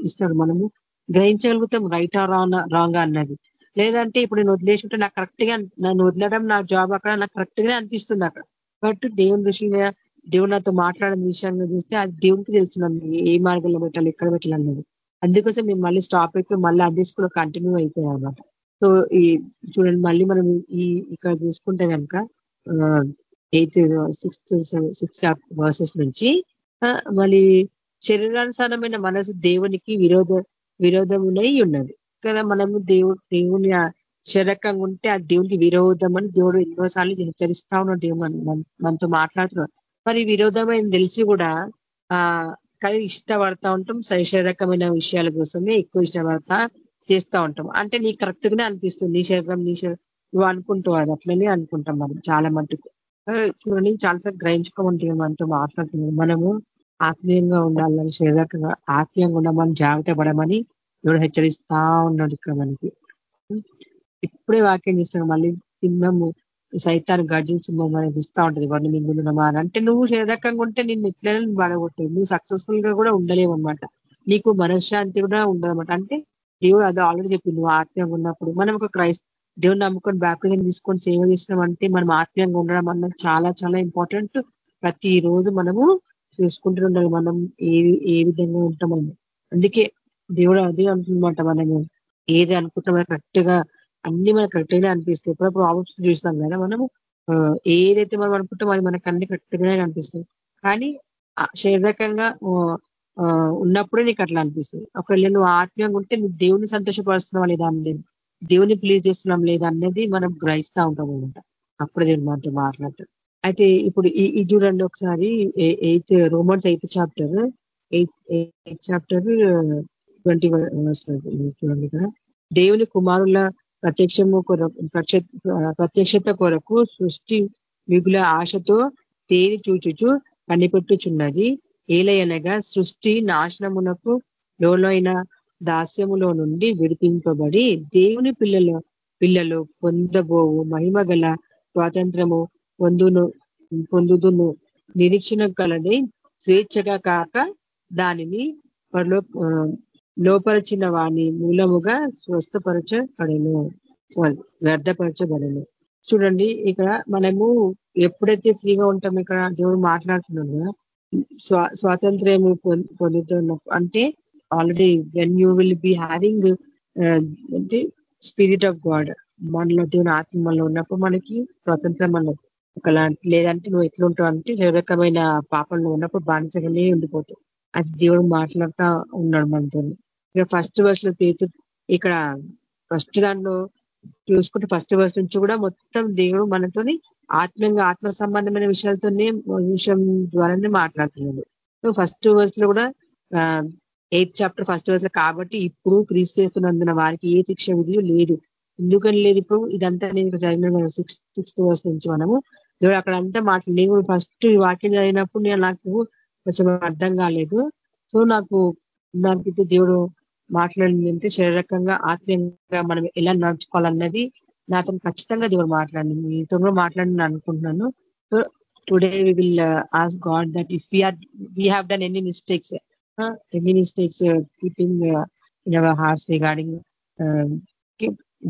ఇస్తాడు. మనము గ్రహించగలుగుతాం. రైట్ ఆ రాంగా అన్నది. లేదంటే ఇప్పుడు నేను వదిలేసి ఉంటే నాకు కరెక్ట్గా నన్ను వదలడం నా జాబ్ అక్కడ నాకు కరెక్ట్ గానే అనిపిస్తుంది అక్కడ. బట్ దేవుని దృష్టిగా దేవుడు నాతో మాట్లాడిన విషయాన్ని చూస్తే అది దేవునికి తెలుసున్నాను ఏ మార్గంలో పెట్టాలి ఎక్కడ పెట్టాలన్నది అందుకోసం మేము మళ్ళీ స్టాప్ అయిపోయి మళ్ళీ అదే స్కూల్ కంటిన్యూ అయిపోయాయి అనమాట సో ఈ చూడండి మళ్ళీ మనం ఈ ఇక్కడ చూసుకుంటే కనుక ఎయిత్ సిక్స్త్ సిక్స్త్ వర్సెస్ నుంచి మళ్ళీ శరీరానుసారమైన మనసు దేవునికి విరోధ విరోధమునై ఉన్నది. కదా మనము దేవుడు దేవుని శరకంగా ఉంటే ఆ దేవునికి విరోధం అని దేవుడు ఎన్నోసార్లు హెచ్చరిస్తా ఉన్నాడు. దేవుడు మనతో మాట్లాడుతున్నాడు. మరి విరోధమైన తెలిసి కూడా ఆ కానీ ఇష్టపడతా ఉంటాం శరీరకమైన విషయాల కోసమే ఎక్కువ ఇష్టపడతా చేస్తూ ఉంటాం. అంటే నీ కరెక్ట్గానే అనిపిస్తుంది నీ శరీరం నీ నువ్వు అనుకుంటావు అది అట్లనే అనుకుంటాం మనం చాలా మటుకు. చూడండి చాలాసార్లు గ్రహించుకోమంటే మనతో మాట్లాడుతున్నాం మనము ఆత్మీయంగా ఉండాలని శరీరకంగా ఆత్మీయంగా ఉండమని జాగ్రత్త పడమని దేవుడు హెచ్చరిస్తా ఉన్నాడు ఇక్కడ మనకి. ఇప్పుడే వాక్యం చేస్తున్నాం మళ్ళీ సింహము సైతాన్ని గర్జించి మనకి ఇస్తా ఉంటది. వాడిని మీ ముందు అంటే నువ్వు శరీరకంగా ఉంటే నేను ఎట్లనే పడగొట్టేది నువ్వు సక్సెస్ఫుల్గా కూడా ఉండలేవన్నమాట నీకు మనశ్శాంతి కూడా ఉండదన్నమాట. అంటే దేవుడు అది ఆల్రెడీ చెప్పి నువ్వు ఆత్మీయంగా ఉన్నప్పుడు మనం ఒక క్రైస్త దేవుడు నమ్ముకొని బ్యాప్టిజం తీసుకొని సేవ చేసినాం అంటే మనం ఆత్మీయంగా ఉండడం అన్నది చాలా చాలా ఇంపార్టెంట్ ప్రతిరోజు మనము చూసుకుంటూ ఉండాలి. మనం ఏ ఏ విధంగా ఉంటామని అందుకే దేవుడు అదే అంటున్నమాట మనము. ఏది అనుకుంటామో కరెక్ట్గా అన్ని మనకు కరెక్ట్గానే అనిపిస్తాయి. ఇప్పుడు ఆప్షన్ చూస్తాం కదా మనము. ఏదైతే మనం అనుకుంటామో అది మనకు అన్ని కరెక్ట్గానే కనిపిస్తుంది కానీ శారీరకంగా ఉన్నప్పుడే నీకు అట్లా అనిపిస్తుంది. ఒకవేళ నువ్వు ఆత్మీయంగా ఉంటే నువ్వు దేవుని సంతోషపరుస్తున్నావా లేదా అనేది దేవుని ప్లీజ్ చేస్తున్నాం లేదా అనేది మనం గ్రహిస్తూ ఉంటాం అనమాట అప్పుడు దేవుడు మనతో మాట్లాడతాడు. అయితే ఇప్పుడు ఈ చూడండి ఒకసారి eighth Romans eighth chapter. Eighth eighth chapter twenty చూడండి ఇక్కడ. దేవుని కుమారుల ప్రత్యక్షము కొరకు ప్రత్యక్షత కొరకు సృష్టి మిగుల ఆశతో తేరి చూచుచు కనిపెట్టుచున్నది. ఏలయనగా సృష్టి నాశనమునకు లోనైన దాస్యములో నుండి విడిపింపబడి దేవుని పిల్లలు పిల్లలు పొందబోవు మహిమ గల స్వాతంత్రము పొందును పొందుదును. నిరీక్షణ కలది స్వేచ్ఛగా కాక దానిని లోపరచిన వాణి మూలముగా స్వస్థపరచబడను. వ్యర్థపరచబడను. చూడండి ఇక్కడ మనము ఎప్పుడైతే ఫ్రీగా ఉంటాం ఇక్కడ దేవుడు మాట్లాడుతున్నాడు కదా స్వాతంత్ర్యం పొందుతున్నప్పుడు అంటే already when you will be having అంటే స్పిరిట్ ఆఫ్ గాడ్ మనలో దేవుని ఆత్మలో ఉన్నప్పుడు మనకి స్వాతంత్రం అన్నది. ఒకలాంటి లేదంటే నువ్వు ఎట్లుంటావు అంటే రకమైన పాపంలో ఉన్నప్పుడు బానిసగానే ఉండిపోతావు. అది దేవుడు మాట్లాడుతూ ఉన్నాడు మనతో ఇక్కడ ఫస్ట్ వర్స్లో పేతు ఇక్కడ ఫస్ట్ దాంట్లో చూసుకుంటే ఫస్ట్ వర్స్ నుంచి కూడా మొత్తం దేవుడు మనతోని ఆత్మీయంగా ఆత్మ సంబంధమైన విషయాలతోనే విషయం ద్వారానే మాట్లాడుతున్నాడు. సో ఫస్ట్ వర్స్లో కూడా ఎయిత్ చాప్టర్ ఫస్ట్ వర్స్ కాబట్టి ఇప్పుడు క్రీస్తు వారికి ఏ శిక్ష విధి లేదు. ఎందుకని లేదు ఇప్పుడు? ఇదంతా నేను చదివిన సిక్స్త్ సిక్స్త్ వర్స్ నుంచి మనము. దేవుడు అక్కడ అంతా మాట్లాడు నేను ఫస్ట్ వాక్యం చదివినప్పుడు నేను నాకు కొంచెం అర్థం కాలేదు. సో నాకు నాకైతే దేవుడు మాట్లాడిందంటే శారీరకంగా ఆత్మీయంగా మనం ఎలా నడుచుకోవాలన్నది నాతో ఖచ్చితంగా దేవుడు మాట్లాడింది మీతో కూడా మాట్లాడి అనుకుంటున్నాను. So today we will ask God that if we are we have done any mistakes any mistakes keeping in our hearts regarding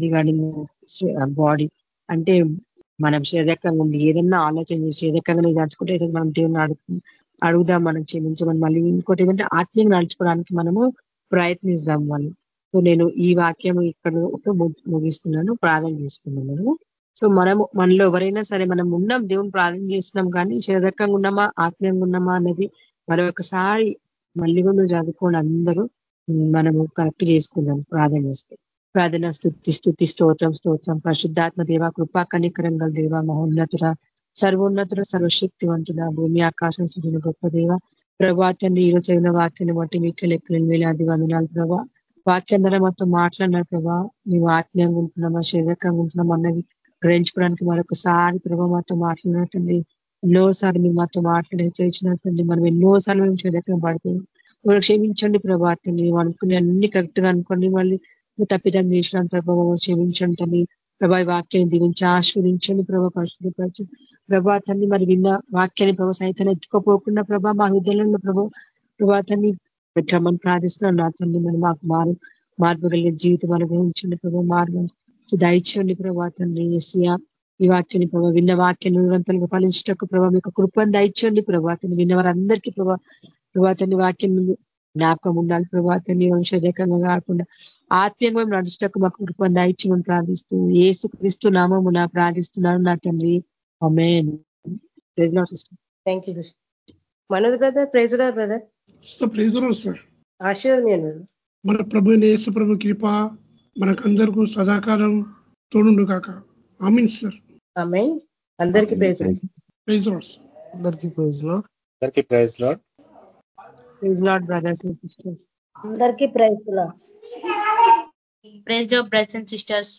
regarding body అంటే మనం శారీరకంగా ఉంది ఏదన్నా ఆలోచన చేసి శారీరకంగా నడుచుకుంటే మనం దేవుని అడుగు అడుగుదాం మనం క్షమించమని మళ్ళీ ఇంకోటి ఏంటంటే ఆత్మీయంగా నడుచుకోవడానికి మనము ప్రయత్నిస్తాం వాళ్ళు సో నేను ఈ వాక్యం ఇక్కడ ముగిస్తున్నాను. ప్రార్థన చేసుకున్నాను సో మనము మనలో ఎవరైనా సరే మనం ఉన్నాం దేవుని ప్రార్థన చేస్తున్నాం కానీ శరీరకంగా ఉన్నామా ఆత్మీయంగా ఉన్నామా అనేది మరొకసారి మళ్ళీ కూడా చదువుకోండి అందరూ మనము కరెక్ట్ చేసుకుందాం ప్రార్థన చేస్తే. ప్రార్థన స్థుతి స్థుతి స్తోత్రం స్తోత్రం. పరిశుద్ధాత్మ దేవ కృపా కనికరంగల దేవ మహోన్నతుల సర్వోన్నతుల సర్వశక్తివంతుల భూమి ఆకాశం సుడిన గొప్ప దేవ ప్రభాతాన్ని ఈరోజు చదివిన వాక్యాన్ని బట్టి మీకు లెక్కలు వేలాది వందనాలు ప్రభా. వాక్యం ద్వారా మాతో మాట్లాడినారు ప్రభా. మేము ఆత్మీయంగా ఉంటున్నామా శరీరకంగా ఉంటున్నాం అన్నది గ్రహించుకోవడానికి మరొకసారి ప్రభా మాతో మాట్లాడినట్టండి ఎన్నోసార్లు మీరు మాతో మాట్లాడి తండ్రి. మనం ఎన్నోసార్లు మేము శరీరకంగా పడిపోయాం. క్షమించండి ప్రభాతాన్ని అనుకుని అన్ని కరెక్ట్గా అనుకోండి. మళ్ళీ తప్పిదం చేసిన ప్రభావం క్షమించండి తల్లి ప్రభా వాక్యాన్ని దీవించి ఆస్వాదించండి ప్రభా పరిశుద్ధపరచు ప్రభాతాన్ని మరి విన్న వాక్యాన్ని ప్రభా సైతాన్ని ఎత్తుకోపోకుండా ప్రభా మా విద్యలను ప్రభా ప్రభాతాన్ని పెట్టమని ప్రార్థిస్తున్నాను నా తల్లి మరి మాకు మారు మార్పు కలిగిన జీవితం అనుభవించండి ప్రభా మార్గం దయచండి ప్రభాతాన్ని ఏసియా ఈ వాక్యాన్ని ప్రభావ విన్న వాక్యాన్ని నిరంతరంగా ఫలించటకు ప్రభావ మీకు కృపను దయచండి ప్రభాతాన్ని విన్న వారందరికీ ప్రభా ప్రభాతాన్ని వాక్యం జ్ఞాపకం ఉండాలి ప్రభాతాన్ని వంశరేకంగా కాకుండా. ఆత్మీయంగా మేము నడుచుటకు మాకు కృపను దయచేయమని ప్రార్థిస్తూ ఏసు క్రీస్తు నామము నా ప్రార్థిస్తున్నాను నా తండ్రి amen thank you Manoj brother praise brother praise sir ఆశీర్వాదం మన ప్రభు యేసు ప్రభు కృప మనకందరికీ సదాకాలం తోడుండు కాక ఆమీన్ సార్ అందరికీ ప్రైజ్ అందరికీ ప్రైజ్లో అందరికీ ప్రైజ్లో అందరికీ praise praise brothers and sisters